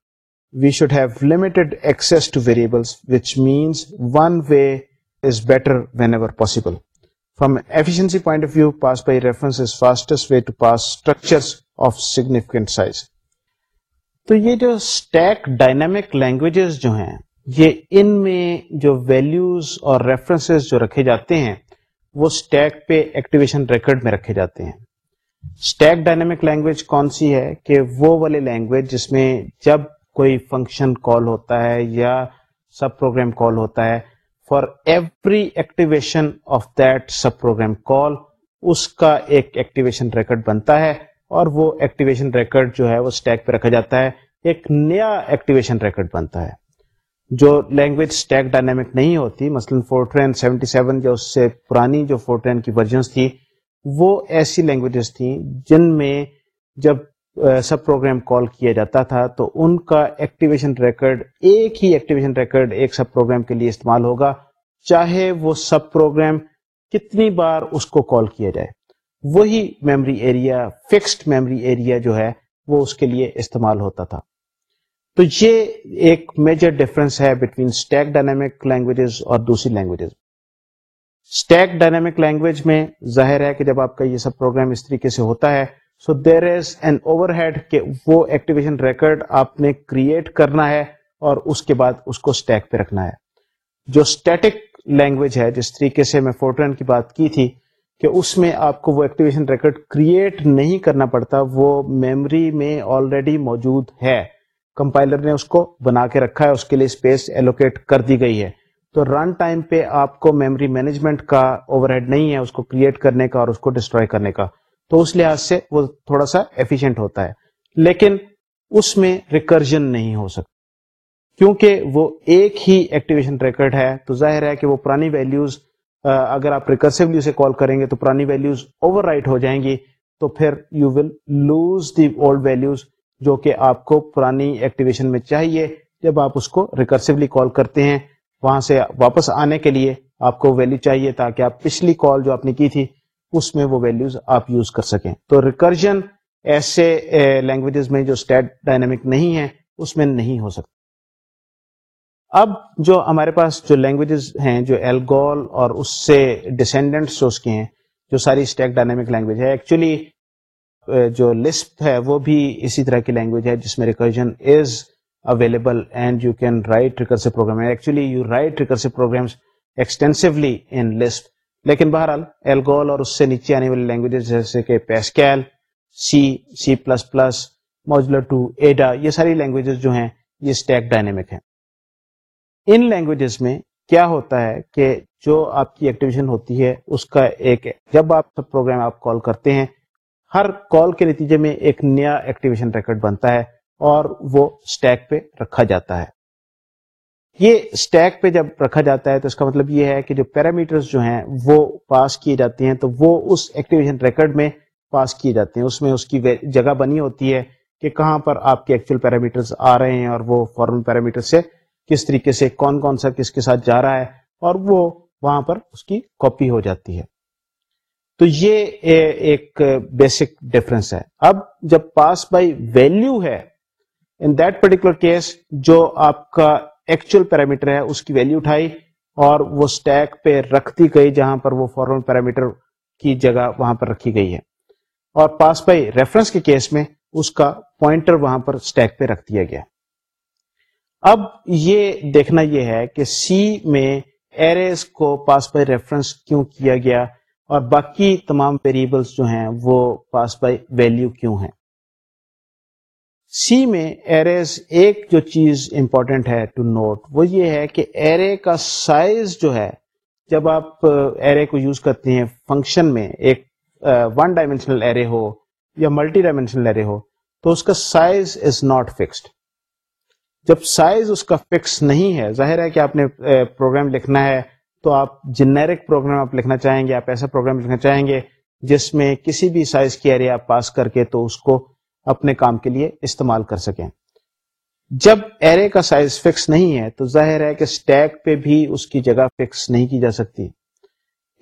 we should have limited way to variables which means one way تو یہ جو اسٹیک لینگویجز جو ہیں یہ ان میں جو ویلیوز اور ریفرنسز جو رکھے جاتے ہیں وہ اسٹیک پہ ایکٹیویشن ریکرڈ میں رکھے جاتے ہیں اسٹیک ڈائنمک لینگویج کون سی ہے کہ وہ والے لینگویج جس میں جب کوئی فنکشن کال ہوتا ہے یا سب پروگرام کال ہوتا ہے for every activation of that subprogram call اس کا ایک ایکٹیویشن ریکارڈ بنتا ہے اور وہ ایکٹیویشن ریکارڈ جو ہے وہ اسٹیک پہ رکھا جاتا ہے ایک نیا ایکٹیویشن ریکارڈ بنتا ہے جو لینگویج اسٹیک ڈائنامک نہیں ہوتی مثلا فورٹرین سیونٹی سیون یا اس سے پرانی جو فورٹرین کی ورژنس تھی وہ ایسی لینگویجز تھیں جن میں جب سب پروگرام کال کیا جاتا تھا تو ان کا ایکٹیویشن ریکرڈ ایک ہی ایکٹیویشن ریکرڈ ایک سب پروگرام کے لیے استعمال ہوگا چاہے وہ سب پروگرام کتنی بار اس کو کال کیا جائے وہی memory area fixed memory area جو ہے وہ اس کے لیے استعمال ہوتا تھا تو یہ ایک میجر ڈفرنس ہے بٹوین اسٹیک ڈائنامک لینگویجز اور دوسری لینگویجز اسٹیک ڈائنامک لینگویج میں ظاہر ہے کہ جب آپ کا یہ سب پروگرام اس طریقے سے ہوتا ہے so there is an overhead کہ وہ ایکٹیویشن ریکارڈ آپ نے کریٹ کرنا ہے اور اس کے بعد اس کو اسٹیک پہ رکھنا ہے جو اسٹیٹک لینگویج ہے جس طریقے سے میں فورٹرین کی بات کی تھی کہ اس میں آپ کو وہ ایکٹیویشن ریکارڈ کریٹ نہیں کرنا پڑتا وہ میموری میں آلریڈی موجود ہے کمپائلر نے اس کو بنا کے رکھا ہے اس کے لیے اسپیس ایلوکیٹ کر دی گئی ہے تو رن ٹائم پہ آپ کو میموری مینجمنٹ کا اوور ہیڈ نہیں ہے اس کو کریٹ کرنے کا اور اس کو ڈسٹروائے کرنے کا تو اس لحاظ سے وہ تھوڑا سا ایفیشینٹ ہوتا ہے لیکن اس میں ریکرجن نہیں ہو سکتا کیونکہ وہ ایک ہی ایکٹیویشن ہے تو ظاہر ہے کہ وہ پرانی ویلیوز اگر آپ ریکرسلی کال کریں گے تو پرانی ویلیوز اوور رائٹ ہو جائیں گی تو پھر you will lose the old values جو کہ آپ کو پرانی ایکٹیویشن میں چاہیے جب آپ اس کو ریکرسلی کال کرتے ہیں وہاں سے واپس آنے کے لیے آپ کو ویلیو چاہیے تاکہ آپ پچھلی کال جو آپ نے کی تھی اس میں وہ ویلوز آپ یوز کر سکیں تو ریکرجن ایسے لینگویجز میں جو اسٹیٹ ڈائنامک نہیں ہے اس میں نہیں ہو سکتا اب جو ہمارے پاس جو لینگویجز ہیں جو ایلگول اور اس سے ڈسینڈنٹ کے ہیں جو ساری اسٹیک ڈائنامک لینگویج ہے ایکچولی جو لسپ ہے وہ بھی اسی طرح کی لینگویج ہے جس میں recursion is available and you can write recursive program actually you write recursive programs extensively in Lisp لیکن بہرحال ایلگول اور اس سے نیچے آنے والی لینگویجز جیسے کہ Pascal C C plus plus to Ada یہ ساری لینگویجز جو ہیں یہ اسٹیک ڈائنمک ہیں ان لینگویجز میں کیا ہوتا ہے کہ جو آپ کی ایکٹیویشن ہوتی ہے اس کا ایک جب آپ پروگرام آپ کال کرتے ہیں ہر کال کے نتیجے میں ایک نیا ایکٹیویشن ریکارڈ بنتا ہے اور وہ اسٹیک پہ رکھا جاتا ہے یہ اسٹیک پہ جب رکھا جاتا ہے تو اس کا مطلب یہ ہے کہ جو پیرامیٹرز جو ہیں وہ پاس کیے جاتے ہیں تو وہ اس ایکٹیویشن ریکارڈ میں پاس کیے جاتے ہیں اس میں اس کی جگہ بنی ہوتی ہے کہ کہاں پر آپ کے ایکچوئل پیرامیٹرز آ رہے ہیں اور وہ فارمل پیرامیٹر سے کس طریقے سے کون کون سا کس کے ساتھ جا رہا ہے اور وہ وہاں پر اس کی کاپی ہو جاتی ہے تو یہ ایک بیسک ڈفرنس ہے اب جب پاس بائی ویلیو ہے ان دیٹ پرٹیکولر کیس جو آپ کا ایکچوئل پیرامیٹر ہے اس کی ویلو اٹھائی اور وہ اسٹیک پہ رکھتی گئی جہاں پر وہ فارمل پیرامیٹر کی جگہ وہاں پر رکھی گئی ہے اور پاس بائی ریفرنس کے کیس میں اس کا پوائنٹر وہاں پر اسٹیک پہ رکھ دیا گیا اب یہ دیکھنا یہ ہے کہ سی میں کو پاس بائی ریفرنس کیوں کیا گیا اور باقی تمام ویریبلس جو ہیں وہ پاس بائی ویلیو کیوں ہیں سی میں ایریز ایک جو چیز امپورٹنٹ ہے ٹو نوٹ وہ یہ ہے کہ ایرے کا سائز جو ہے جب آپ ایرے کو یوز کرتے ہیں فنکشن میں ایک ون ڈائمینشنل ایرے ہو یا ملٹی ڈائمینشنل ایرے ہو تو اس کا سائز از ناٹ فکسڈ جب سائز اس کا فکس نہیں ہے ظاہر ہے کہ آپ نے پروگرام لکھنا ہے تو آپ جنیرک پروگرام آپ لکھنا چاہیں گے آپ ایسا پروگرام لکھنا چاہیں گے جس میں کسی بھی سائز کی ایرے آپ پاس کر کے تو اس کو اپنے کام کے لیے استعمال کر سکیں جب ایرے کا سائز فکس نہیں ہے تو ظاہر ہے کہ اسٹیک پہ بھی اس کی جگہ فکس نہیں کی جا سکتی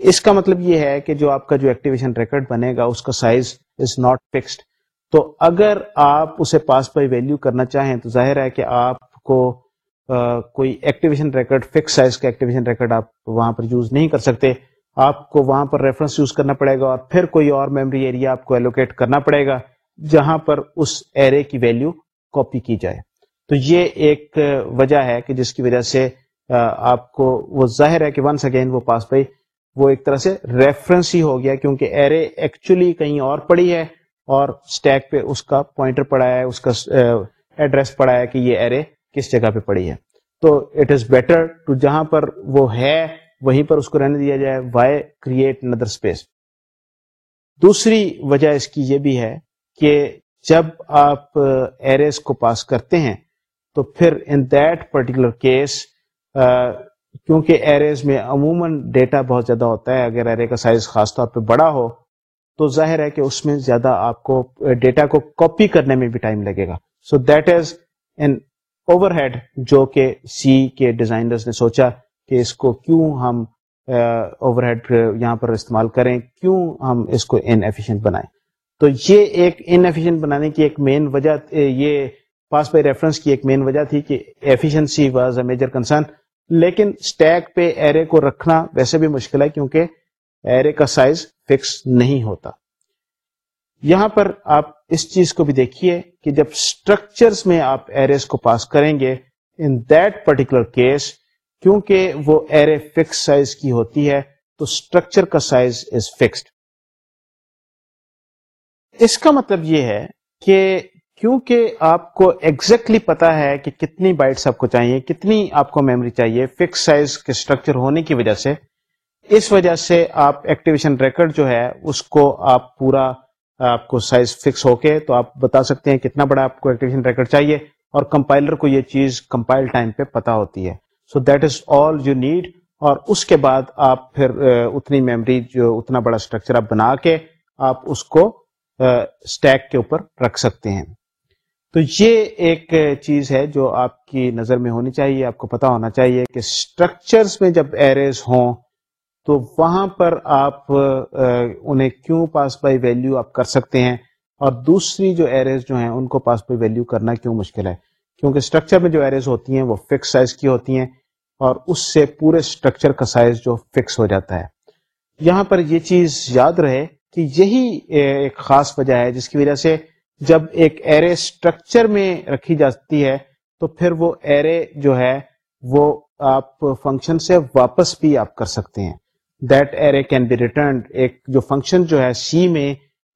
اس کا مطلب یہ ہے کہ جو آپ کا جو ایکٹیویشن ریکارڈ بنے گا اس کا سائز از ناٹ فکسڈ تو اگر آپ اسے پاس بائی ویلیو کرنا چاہیں تو ظاہر ہے کہ آپ کو کوئی ایکٹیویشن ریکارڈ فکس سائز کا ایکٹیویشن ریکارڈ آپ وہاں پر یوز نہیں کر سکتے آپ کو وہاں پر ریفرنس یوز کرنا پڑے گا اور پھر کوئی اور میموری ایریا آپ کو ایلوکیٹ کرنا پڑے گا جہاں پر اس ایرے کی ویلیو کاپی کی جائے تو یہ ایک وجہ ہے کہ جس کی وجہ سے آپ کو وہ ظاہر ہے کہ ونس اگین وہ پاس بھائی وہ ایک طرح سے ریفرنس ہی ہو گیا کیونکہ ایرے ایکچولی کہیں اور پڑی ہے اور اسٹیک پہ اس کا پوائنٹر پڑا ہے اس کا ایڈریس پڑا ہے کہ یہ ایرے کس جگہ پہ پڑی ہے تو اٹ از بیٹر ٹو جہاں پر وہ ہے وہیں پر اس کو رہنے دیا جائے وائی کریٹ ندر اسپیس دوسری وجہ اس کی یہ بھی ہے کہ جب آپ ایریز کو پاس کرتے ہیں تو پھر ان دیٹ پرٹیکولر کیس کیونکہ ایریز میں عموماً ڈیٹا بہت زیادہ ہوتا ہے اگر ایرے کا سائز خاص طور پہ بڑا ہو تو ظاہر ہے کہ اس میں زیادہ آپ کو ڈیٹا کو کاپی کرنے میں بھی ٹائم لگے گا so that is an overhead جو کہ سی کے ڈیزائنرز نے سوچا کہ اس کو کیوں ہم اوور ہیڈ یہاں پر استعمال کریں کیوں ہم اس کو ان ایفیشینٹ بنائیں تو یہ ایک انفیشینٹ بنانے کی ایک مین وجہ یہ پاس پہ ریفرنس کی ایک مین وجہ تھی کہ efficiency was a major concern لیکن اسٹیک پہ ایرے کو رکھنا ویسے بھی مشکل ہے کیونکہ ایرے کا سائز فکس نہیں ہوتا یہاں پر آپ اس چیز کو بھی دیکھیے کہ جب اسٹرکچرس میں آپ ایرے کو پاس کریں گے ان دیٹ پرٹیکولر کیس کیونکہ وہ ایرے فکس سائز کی ہوتی ہے تو اسٹرکچر کا سائز از فکسڈ اس کا مطلب یہ ہے کہ کیونکہ آپ کو exactly پتا ہے کہ کتنی بائٹس آپ کو چاہیے کتنی آپ کو میموری چاہیے فکس سائز کے اسٹرکچر ہونے کی وجہ سے اس وجہ سے آپ ایکٹیویشن ریکرڈ جو ہے اس کو آپ پورا آپ کو سائز فکس ہو کے تو آپ بتا سکتے ہیں کتنا بڑا آپ کو ایکٹیویشن ریکرڈ چاہیے اور کمپائلر کو یہ چیز کمپائل ٹائم پہ پتا ہوتی ہے so that is all you need اور اس کے بعد آپ پھر اتنی میموری جو اتنا بڑا اسٹرکچر آپ بنا کے آپ اس کو اسٹیک کے اوپر رکھ سکتے ہیں تو یہ ایک چیز ہے جو آپ کی نظر میں ہونی چاہیے آپ کو پتا ہونا چاہیے کہ اسٹرکچرس میں جب ایریز ہوں تو وہاں پر آپ انہیں کیوں پاس بائی ویلیو آپ کر سکتے ہیں اور دوسری جو ایریز جو ہیں ان کو پاس بائی ویلیو کرنا کیوں مشکل ہے کیونکہ اسٹرکچر میں جو ایریز ہوتی ہیں وہ فکس سائز کی ہوتی ہیں اور اس سے پورے اسٹرکچر کا سائز جو فکس ہو جاتا ہے یہاں پر یہ چیز یاد رہے کہ یہی ایک خاص وجہ ہے جس کی وجہ سے جب ایک ایرے اسٹرکچر میں رکھی جاتی ہے تو پھر وہ ایرے جو ہے وہ آپ فنکشن سے واپس بھی آپ کر سکتے ہیں دیٹ ایرے کین بی ایک جو فنکشن جو ہے سی میں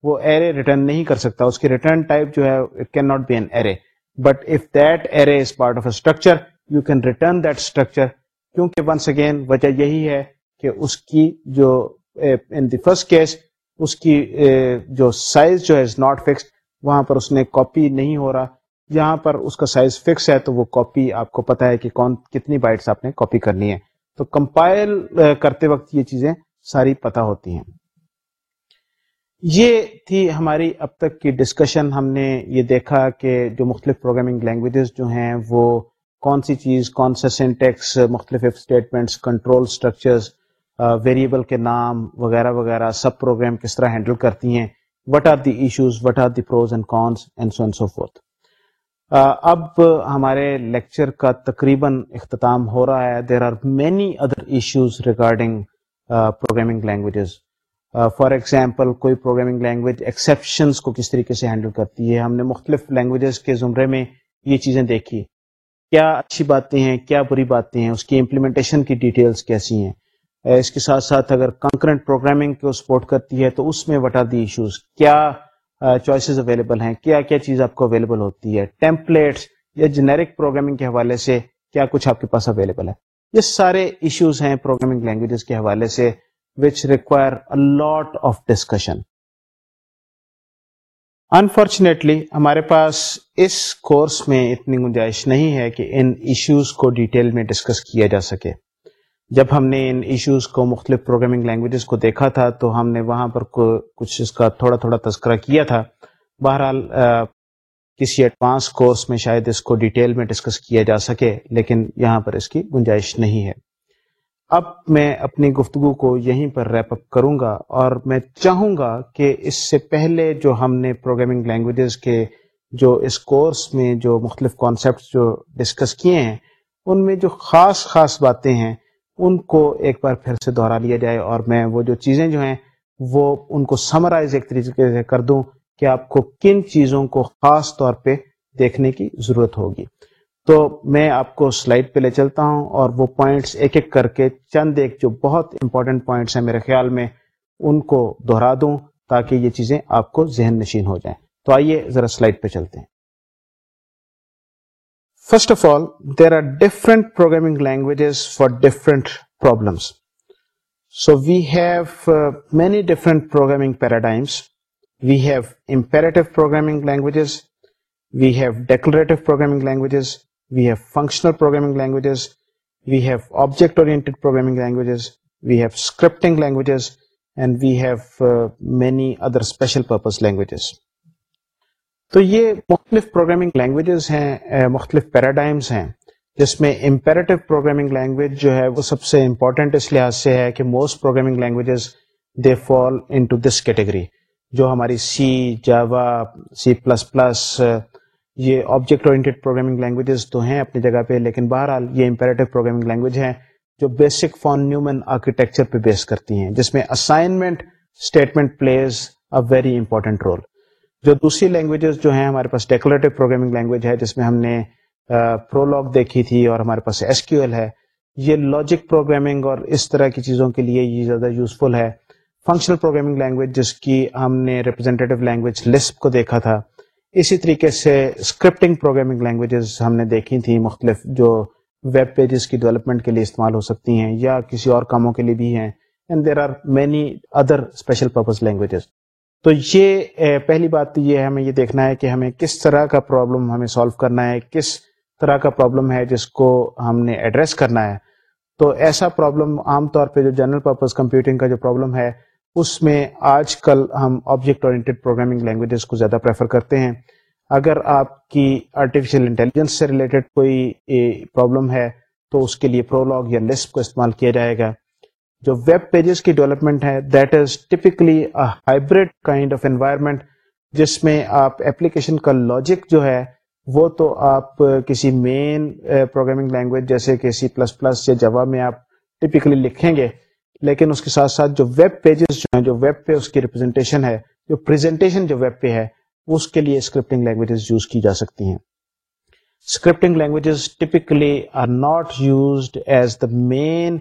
وہ ایرے ریٹرن نہیں کر سکتا اس کی ریٹرن ٹائپ جو ہے it can not be an array but if that array is part of a structure you can return that structure کیونکہ ونس اگین وجہ یہی ہے کہ اس کی جو ان دی فرسٹ کیس اس کی جو سائز جو ہے ناٹ فکسڈ وہاں پر اس نے کاپی نہیں ہو رہا جہاں پر اس کا سائز فکس ہے تو وہ کاپی آپ کو پتا ہے کہ کون کتنی بائٹس آپ نے کاپی کرنی ہے تو کمپائل کرتے وقت یہ چیزیں ساری پتہ ہوتی ہیں یہ تھی ہماری اب تک کی ڈسکشن ہم نے یہ دیکھا کہ جو مختلف پروگرامنگ لینگویجز جو ہیں وہ کون سی چیز کون سا سینٹیکس مختلف اسٹیٹمنٹس کنٹرول اسٹرکچرس ویریبل کے نام وغیرہ وغیرہ سب پروگرام کس طرح ہینڈل کرتی ہیں what are the issues what are the pros and cons اب ہمارے لیکچر کا تقریباً اختتام ہو رہا ہے there are many other issues regarding programming languages for example کوئی پروگرامنگ لینگویج ایکسیپشنس کو کس طریقے سے ہینڈل کرتی ہے ہم نے مختلف لینگویجز کے زمرے میں یہ چیزیں دیکھی کیا اچھی باتیں ہیں کیا بری باتیں ہیں اس کی امپلیمنٹیشن کی ڈیٹیلس کیسی ہیں اس کے ساتھ ساتھ اگر کنکرنٹ پروگرامنگ کو سپورٹ کرتی ہے تو اس میں وٹ آر دی ایشوز کیا چوائسیز اویلیبل ہیں کیا کیا چیز آپ کو اویلیبل ہوتی ہے ٹیمپلیٹس یا جنیرک پروگرامنگ کے حوالے سے کیا کچھ آپ کے پاس اویلیبل ہے یہ سارے ایشوز ہیں پروگرامنگ لینگویجز کے حوالے سے which require lot of discussion unfortunately ہمارے پاس اس کورس میں اتنی گنجائش نہیں ہے کہ ان ایشوز کو ڈیٹیل میں ڈسکس کیا جا سکے جب ہم نے ان ایشوز کو مختلف پروگرامنگ لینگویجز کو دیکھا تھا تو ہم نے وہاں پر کچھ اس کا تھوڑا تھوڑا تذکرہ کیا تھا بہرحال کسی ایڈوانس کورس میں شاید اس کو ڈیٹیل میں ڈسکس کیا جا سکے لیکن یہاں پر اس کی گنجائش نہیں ہے اب میں اپنی گفتگو کو یہیں پر ریپ اپ کروں گا اور میں چاہوں گا کہ اس سے پہلے جو ہم نے پروگرامنگ لینگویجز کے جو اس کورس میں جو مختلف کانسیپٹس جو ڈسکس کیے ہیں ان میں جو خاص خاص باتیں ہیں ان کو ایک بار پھر سے دوہرا لیا جائے اور میں وہ جو چیزیں جو ہیں وہ ان کو سمرائز ایک طریقے سے کر دوں کہ آپ کو کن چیزوں کو خاص طور پہ دیکھنے کی ضرورت ہوگی تو میں آپ کو سلائڈ پہ لے چلتا ہوں اور وہ پوائنٹس ایک ایک کر کے چند ایک جو بہت امپورٹنٹ پوائنٹس ہیں میرے خیال میں ان کو دوہرا دوں تاکہ یہ چیزیں آپ کو ذہن نشین ہو جائیں تو آئیے ذرا سلائڈ پہ چلتے ہیں First of all, there are different programming languages for different problems. So we have uh, many different programming paradigms. We have imperative programming languages, we have declarative programming languages, we have functional programming languages, we have object-oriented programming languages, we have scripting languages, and we have uh, many other special purpose languages. تو یہ مختلف پروگرامنگ لینگویجز ہیں مختلف پیراڈائمس ہیں جس میں امپیریٹو پروگرامنگ لینگویج جو ہے وہ سب سے امپورٹنٹ اس لحاظ سے ہے کہ most programming languages they fall into this category جو ہماری C Java C plus plus یہ آبجیکٹ اورینٹیڈ پروگرامنگ لینگویجز تو ہیں اپنی جگہ پہ لیکن بہرحال یہ امپیریٹو پروگرامنگ لینگویج ہیں جو بیسک فون نیومن آرکیٹیکچر پہ بیس کرتی ہیں جس میں assignment statement plays a very important role جو دوسری لینگویجز جو ہیں ہمارے پاس پروگرامنگ لینگویج ہے جس میں ہم نے پرولگ دیکھی تھی اور ہمارے پاس ایس کیو ایل ہے یہ لاجک پروگرامنگ اور اس طرح کی چیزوں کے لیے یہ زیادہ یوزفل ہے فنکشنل پروگرامنگ لینگویج جس کی ہم نے ریپرزینٹیو لینگویج لسپ کو دیکھا تھا اسی طریقے سے اسکرپٹنگ پروگرامنگ لینگویجز ہم نے دیکھی تھیں مختلف جو ویب پیجز کی ڈیولپمنٹ کے لیے استعمال ہو سکتی ہیں یا کسی اور کاموں کے لیے بھی ہیں and there are many other special purpose languages تو یہ پہلی بات تو یہ ہے ہمیں یہ دیکھنا ہے کہ ہمیں کس طرح کا پرابلم ہمیں سالو کرنا ہے کس طرح کا پرابلم ہے جس کو ہم نے ایڈریس کرنا ہے تو ایسا پرابلم عام طور پہ جو جنرل پرپز کمپیوٹنگ کا جو پرابلم ہے اس میں آج کل ہم آبجیکٹ اورینٹیڈ پروگرامنگ لینگویجز کو زیادہ پریفر کرتے ہیں اگر آپ کی آرٹیفیشیل انٹیلیجنس سے ریلیٹڈ کوئی پرابلم ہے تو اس کے لیے پرولاگ یا لسپ کو استعمال کیا جائے گا جو ویب پیجز کی ڈیولپمنٹ ہے that is typically hybrid kind of environment جس میں آپ اپلیکیشن کا لاجک جو ہے وہ تو آپ کسی مین پروگرامنگ لینگویج جیسے کہ سی پلس پلس یا جوا میں آپ ٹپکلی لکھیں گے لیکن اس کے ساتھ ساتھ جو ویب پیجز جو ہیں جو ویب پہ اس کی ریپرزنٹیشن ہے جو پریزنٹیشن جو ویب پہ ہے اس کے لیے اسکرپٹنگ لینگویجز یوز کی جا سکتی ہیں scripting languages typically are not used as the main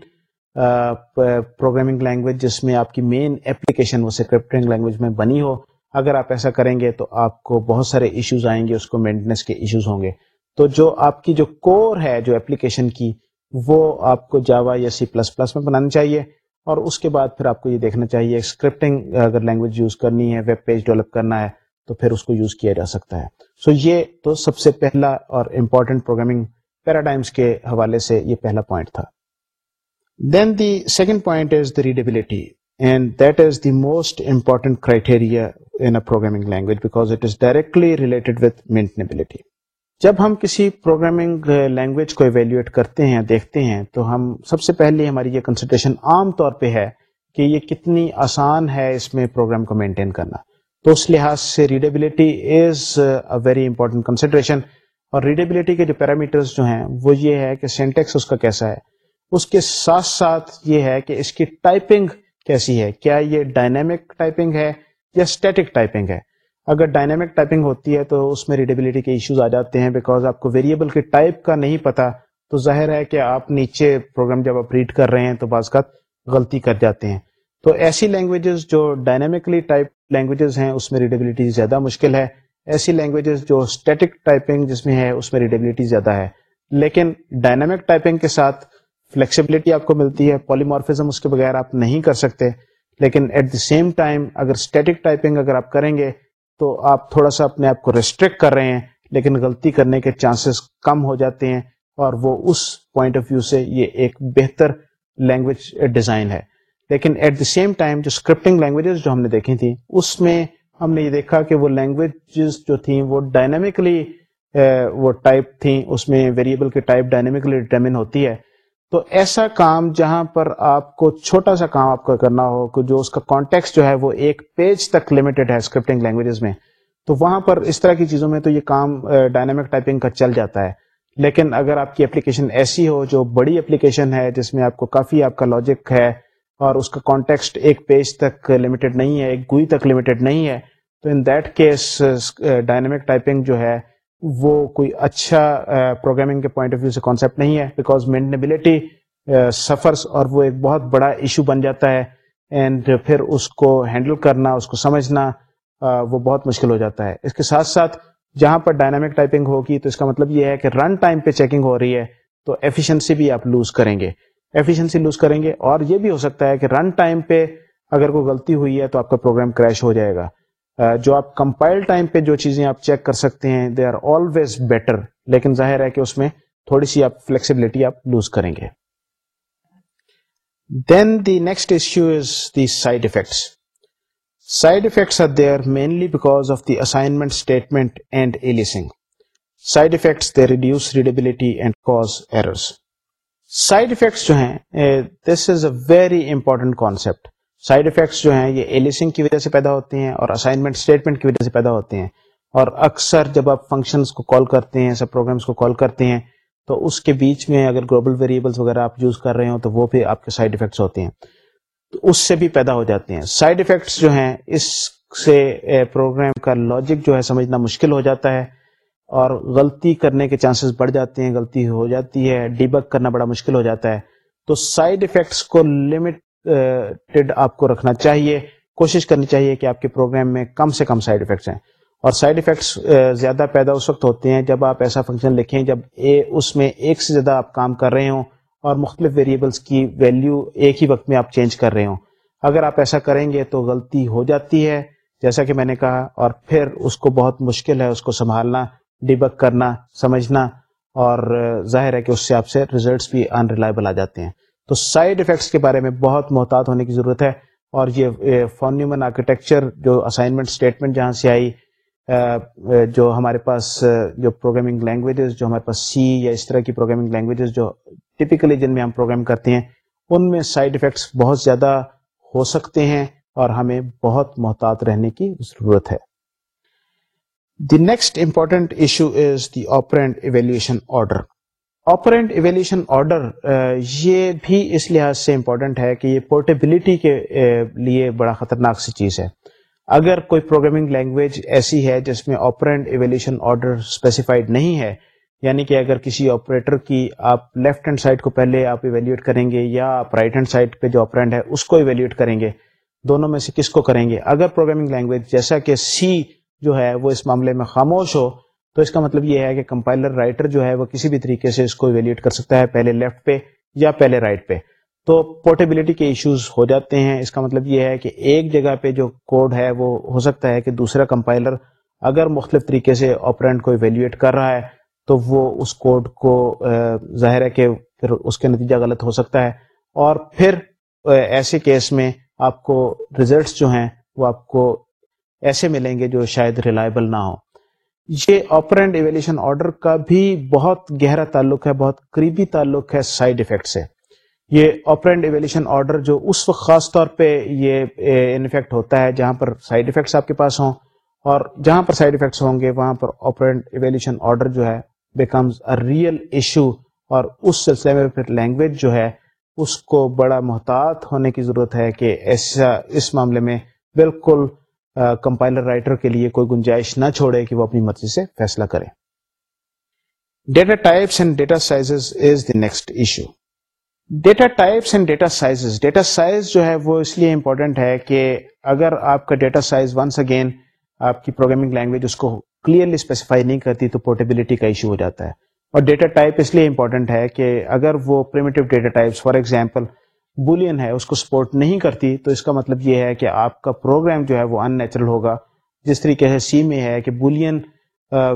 programming language جس میں آپ کی مین اپلیکیشن وہ سکرپٹنگ لینگویج میں بنی ہو اگر آپ ایسا کریں گے تو آپ کو بہت سارے ایشوز آئیں گے اس کو مینٹیننس کے ایشوز ہوں گے تو جو آپ کی جو کور ہے جو اپلیکیشن کی وہ آپ کو جاوا یا سی پلس پلس میں بنانی چاہیے اور اس کے بعد پھر آپ کو یہ دیکھنا چاہیے اسکرپٹنگ اگر لینگویج یوز کرنی ہے ویب پیج ڈیولپ کرنا ہے تو پھر اس کو یوز کیا جا سکتا ہے سو so یہ تو سب سے پہلا اور امپورٹنٹ پروگرامنگ پیراڈائمس کے حوالے سے یہ پہلا پوائنٹ تھا then the second point is most and that is the most language criteria it language directly related with maintainability جب ہم کسی پروگرامنگ لینگویج uh, کو ایویلیویٹ کرتے ہیں دیکھتے ہیں تو ہم سب سے پہلے ہماری یہ کنسنٹریشن عام طور پہ ہے کہ یہ کتنی آسان ہے اس میں پروگرام کو مینٹین کرنا تو اس لحاظ سے readability is a very important consideration اور ریڈیبلٹی کے جو پیرامیٹرز جو ہیں وہ یہ ہے کہ سینٹیکس اس کا کیسا ہے اس کے ساتھ ساتھ یہ ہے کہ اس کی ٹائپنگ کیسی ہے کیا یہ ڈائنامک ٹائپنگ ہے یا اسٹیٹک ٹائپنگ ہے اگر ڈائنامک ٹائپنگ ہوتی ہے تو اس میں ریڈیبلٹی کے ایشوز آ جاتے ہیں بیکاز آپ کو ویریبل کے ٹائپ کا نہیں پتا تو ظاہر ہے کہ آپ نیچے پروگرام جب آپ ریڈ کر رہے ہیں تو بعض کا غلطی کر جاتے ہیں تو ایسی لینگویجز جو ڈائنامکلی ٹائپ لینگویجز ہیں اس میں ریڈیبلٹی زیادہ مشکل ہے ایسی لینگویجز جو اسٹیٹک ٹائپنگ جس میں ہے اس میں ریڈیبلٹی زیادہ ہے لیکن ڈائنامک ٹائپنگ کے ساتھ فلیکسیبلٹی آپ کو ملتی ہے پولیمارفیزم اس کے بغیر آپ نہیں کر سکتے لیکن ایٹ دی سیم ٹائم اگر اسٹیٹک ٹائپنگ اگر آپ کریں گے تو آپ تھوڑا سا اپنے آپ کو ریسٹرکٹ کر رہے ہیں لیکن غلطی کرنے کے چانسز کم ہو جاتے ہیں اور وہ اس پوائنٹ آف ویو سے یہ ایک بہتر لینگویج ڈیزائن ہے لیکن ایٹ دی سیم ٹائم جو اسکرپٹنگ لینگویجز جو ہم نے دیکھی تھیں اس میں ہم نے یہ دیکھا کہ وہ لینگویجز جو تھیں وہ ڈائنامکلی eh, وہ ٹائپ تھیں اس میں ویریبل کے ٹائپ ڈائنامکلی ڈیٹرمن ہوتی ہے تو ایسا کام جہاں پر آپ کو چھوٹا سا کام آپ کا کرنا ہو کہ جو اس کا کانٹیکس جو ہے وہ ایک پیج تک لمیٹڈ ہے اسکرپٹنگ لینگویجز میں تو وہاں پر اس طرح کی چیزوں میں تو یہ کام ڈائنامک ٹائپنگ کا چل جاتا ہے لیکن اگر آپ کی اپلیکیشن ایسی ہو جو بڑی اپلیکیشن ہے جس میں آپ کو کافی آپ کا لاجک ہے اور اس کا کانٹیکسٹ ایک پیج تک لمیٹڈ نہیں ہے ایک گوئی تک لمیٹڈ نہیں ہے تو in that case dynamic typing جو ہے وہ کوئی اچھا پروگرامنگ کے پوائنٹ آف ویو سے کانسیپٹ نہیں ہے بیکاز مینٹنیبلٹی سفرس اور وہ ایک بہت بڑا ایشو بن جاتا ہے اینڈ پھر اس کو ہینڈل کرنا اس کو سمجھنا وہ بہت مشکل ہو جاتا ہے اس کے ساتھ ساتھ جہاں پر ڈائنامک ٹائپنگ ہوگی تو اس کا مطلب یہ ہے کہ رن ٹائم پہ چیکنگ ہو رہی ہے تو ایفیشنسی بھی آپ لوز کریں گے ایفیشنسی لوز کریں گے اور یہ بھی ہو سکتا ہے کہ رن ٹائم پہ اگر کوئی غلطی ہوئی ہے تو آپ کا پروگرام کریش ہو جائے گا جو آپ کمپائل ٹائم پہ جو چیزیں آپ چیک کر سکتے ہیں دے آر آلویز بیٹر لیکن ظاہر ہے کہ اس میں تھوڑی سی آپ فلیکسیبلٹی آپ لوز کریں گے then the the next issue is side side effects effects are mainly because of the assignment statement and aliasing side effects they reduce readability and cause side effects جو ہیں this is a very important concept side effects جو ہیں یہ ایلیسنگ کی وجہ سے پیدا ہوتے ہیں اور اسائنمنٹ اسٹیٹمنٹ کی وجہ سے پیدا ہوتے ہیں اور اکثر جب آپ فنکشنس کو کال کرتے ہیں سب پروگرامس کو کال کرتے ہیں تو اس کے بیچ میں اگر گلوبل ویریبلس وغیرہ آپ یوز کر رہے ہوں تو وہ بھی آپ کے سائڈ افیکٹس ہوتے ہیں تو اس سے بھی پیدا ہو جاتے ہیں سائڈ افیکٹس جو ہیں اس سے پروگرام کا لاجک جو ہے سمجھنا مشکل ہو جاتا ہے اور غلطی کرنے کے چانسز بڑھ جاتے ہیں غلطی ہو جاتی ہے ڈیبک کرنا بڑا مشکل ہو جاتا ہے تو سائڈ افیکٹس کو لمٹ ٹڈ آپ کو رکھنا چاہیے کوشش کرنی چاہیے کہ آپ کے پروگرام میں کم سے کم سائڈ افیکٹس ہیں اور سائڈ افیکٹس زیادہ پیدا اس وقت ہوتے ہیں جب آپ ایسا فنکشن لکھیں جب اے اس میں ایک سے زیادہ آپ کام کر رہے ہوں اور مختلف ویریبلس کی ویلیو ایک ہی وقت میں آپ چینج کر رہے ہوں اگر آپ ایسا کریں گے تو غلطی ہو جاتی ہے جیسا کہ میں نے کہا اور پھر اس کو بہت مشکل ہے اس کو سنبھالنا ڈبک کرنا سمجھنا اور ظاہر ہے کہ اس سے آپ سے ریزلٹس بھی ان ریلائبل آ جاتے ہیں تو سائڈ افیکٹس کے بارے میں بہت محتاط ہونے کی ضرورت ہے اور یہ فوریومن آرکیٹیکچر جو اسائنمنٹ اسٹیٹمنٹ جہاں سے آئی جو ہمارے پاس جو پروگرامنگ لینگویجز جو ہمارے پاس سی یا اس طرح کی پروگرامنگ لینگویجز جو ٹپکلی جن میں ہم پروگرام کرتے ہیں ان میں سائڈ افیکٹس بہت زیادہ ہو سکتے ہیں اور ہمیں بہت محتاط رہنے کی ضرورت ہے the next important issue is the operand evaluation order operand evaluation order یہ بھی اس لحاظ سے امپورٹنٹ ہے کہ یہ پورٹیبلٹی کے uh, لیے بڑا خطرناک سی چیز ہے اگر کوئی پروگرامنگ لینگویج ایسی ہے جس میں آپرینٹ ایویلیشن آرڈر اسپیسیفائڈ نہیں ہے یعنی کہ اگر کسی آپریٹر کی آپ لیفٹ ہینڈ سائڈ کو پہلے آپ ایویلیٹ کریں گے یا آپ رائٹ ہینڈ سائڈ پہ جو آپرینٹ ہے اس کو ایویلیٹ کریں گے دونوں میں سے کس کو کریں گے اگر پروگرامنگ لینگویج جیسا کہ سی جو ہے وہ اس معاملے میں خاموش ہو تو اس کا مطلب یہ ہے کہ کمپائلر رائٹر جو ہے وہ کسی بھی طریقے سے اس کو ایویلیٹ کر سکتا ہے پہلے لیفٹ پہ یا پہلے رائٹ پہ تو پورٹیبلٹی کے ایشوز ہو جاتے ہیں اس کا مطلب یہ ہے کہ ایک جگہ پہ جو کوڈ ہے وہ ہو سکتا ہے کہ دوسرا کمپائلر اگر مختلف طریقے سے آپرینٹ کو ایویلیٹ کر رہا ہے تو وہ اس کوڈ کو ظاہر ہے کہ پھر اس کے نتیجہ غلط ہو سکتا ہے اور پھر ایسے کیس میں آپ کو ریزلٹس جو ہیں وہ آپ کو ایسے ملیں گے جو شاید ریلائبل نہ ہو یہ آپرینٹ ایویلیشن آرڈر کا بھی بہت گہرا تعلق ہے بہت قریبی تعلق ہے سائڈ افیکٹ سے یہ آپرینٹ ایویلیشن آرڈر جو اس وقت خاص طور پہ یہ انفیکٹ ہوتا ہے جہاں پر سائڈ افیکٹس آپ کے پاس ہوں اور جہاں پر سائڈ افیکٹس ہوں گے وہاں پر آپرینٹ ایویلیشن آرڈر جو ہے بیکمز اے ریئل ایشو اور اس سلسلے میں پھر لینگویج جو ہے اس کو بڑا محتاط ہونے کی ضرورت ہے کہ ایسا اس معاملے میں بالکل کمپائلر رائٹر کے لیے کوئی گنجائش نہ چھوڑے کہ وہ اپنی مرضی سے فیصلہ کرے data types and data size جو ہے وہ اس لیے امپورٹنٹ ہے کہ اگر آپ کا ڈیٹا سائز ونس اگین آپ کی پروگرامنگ لینگویج اس کو کلیئرلی اسپیسیفائی نہیں کرتی تو پورٹیبلٹی کا ایشو ہو جاتا ہے اور ڈیٹا ٹائپ اس لیے امپورٹنٹ ہے کہ اگر وہ primitive data types for example Boolean ہے اس کو سپورٹ نہیں کرتی تو اس کا مطلب یہ ہے کہ آپ کا پروگرام جو ہے وہ ان نیچرل ہوگا جس طریقے سے سی میں ہے کہ بولین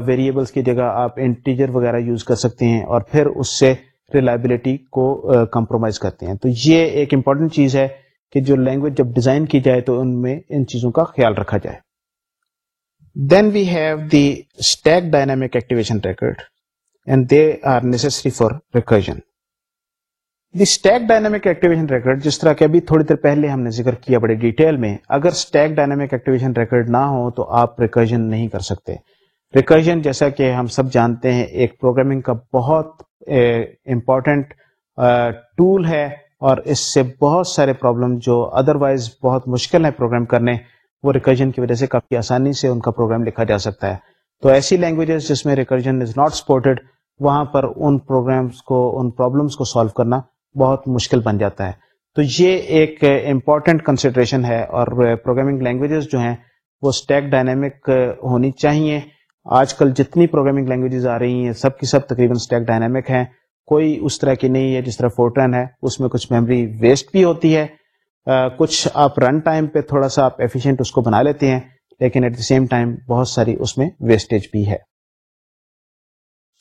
ویریبلس کی جگہ آپ انٹیجر وغیرہ یوز کر سکتے ہیں اور پھر اس سے ریلائبلٹی کو کمپرومائز کرتے ہیں تو یہ ایک امپورٹنٹ چیز ہے کہ جو لینگویج جب ڈیزائن کی جائے تو ان میں ان چیزوں کا خیال رکھا جائے then we have the stack dynamic activation and they are necessary for recursion the stack dynamic activation record جس طرح کہ ابھی تھوڑی دیر پہلے ہم نے ذکر کیا بڑے ڈیٹیل میں اگر اسٹیک ڈائنامک ایکٹیویشن ریکارڈ نہ ہو تو آپ ریکرجن نہیں کر سکتے ریکرجن جیسا کہ ہم سب جانتے ہیں ایک پروگرامنگ کا بہت امپورٹنٹ ٹول ہے اور اس سے بہت سارے پرابلم جو ادروائز بہت مشکل ہیں پروگرام کرنے وہ ریکرجن کی وجہ سے کافی آسانی سے ان کا پروگرام لکھا جا سکتا ہے تو ایسی لینگویجز جس میں ریکرجن از ناٹ سپورٹڈ وہاں پر ان پروگرامس کو ان پرابلمس کو سالو کرنا بہت مشکل بن جاتا ہے تو یہ ایک امپورٹنٹ کنسیڈریشن ہے اور پروگرامنگ لینگویجز جو ہیں وہ اسٹیک ڈائنامک ہونی چاہیے آج کل جتنی پروگرامنگ لینگویجز آ رہی ہیں سب کی سب تقریباً اسٹیک ڈائنامک ہیں کوئی اس طرح کی نہیں ہے جس طرح فورٹرن ہے اس میں کچھ میموری ویسٹ بھی ہوتی ہے کچھ آپ رن ٹائم پہ تھوڑا سا آپ ایفیشینٹ اس کو بنا لیتے ہیں لیکن ایٹ دی سیم ٹائم بہت ساری اس میں ویسٹیج بھی ہے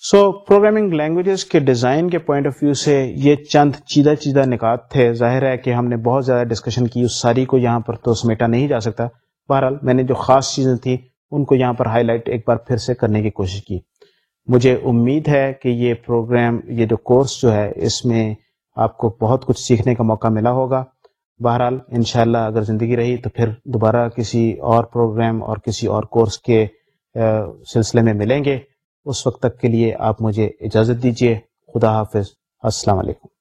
سو پروگرامنگ لینگویجز کے ڈیزائن کے پوائنٹ آف ویو سے یہ چند چیدہ چیدہ نکات تھے ظاہر ہے کہ ہم نے بہت زیادہ ڈسکشن کی اس ساری کو یہاں پر تو سمیٹا نہیں جا سکتا بہرحال میں نے جو خاص چیزیں تھیں ان کو یہاں پر ہائی لائٹ ایک بار پھر سے کرنے کی کوشش کی مجھے امید ہے کہ یہ پروگرام یہ جو کورس جو ہے اس میں آپ کو بہت کچھ سیکھنے کا موقع ملا ہوگا بہرحال انشاءاللہ اگر زندگی رہی تو پھر دوبارہ کسی اور پروگرام اور کسی اور کورس کے سلسلے میں ملیں گے اس وقت تک کے لیے آپ مجھے اجازت دیجیے خدا حافظ السلام علیکم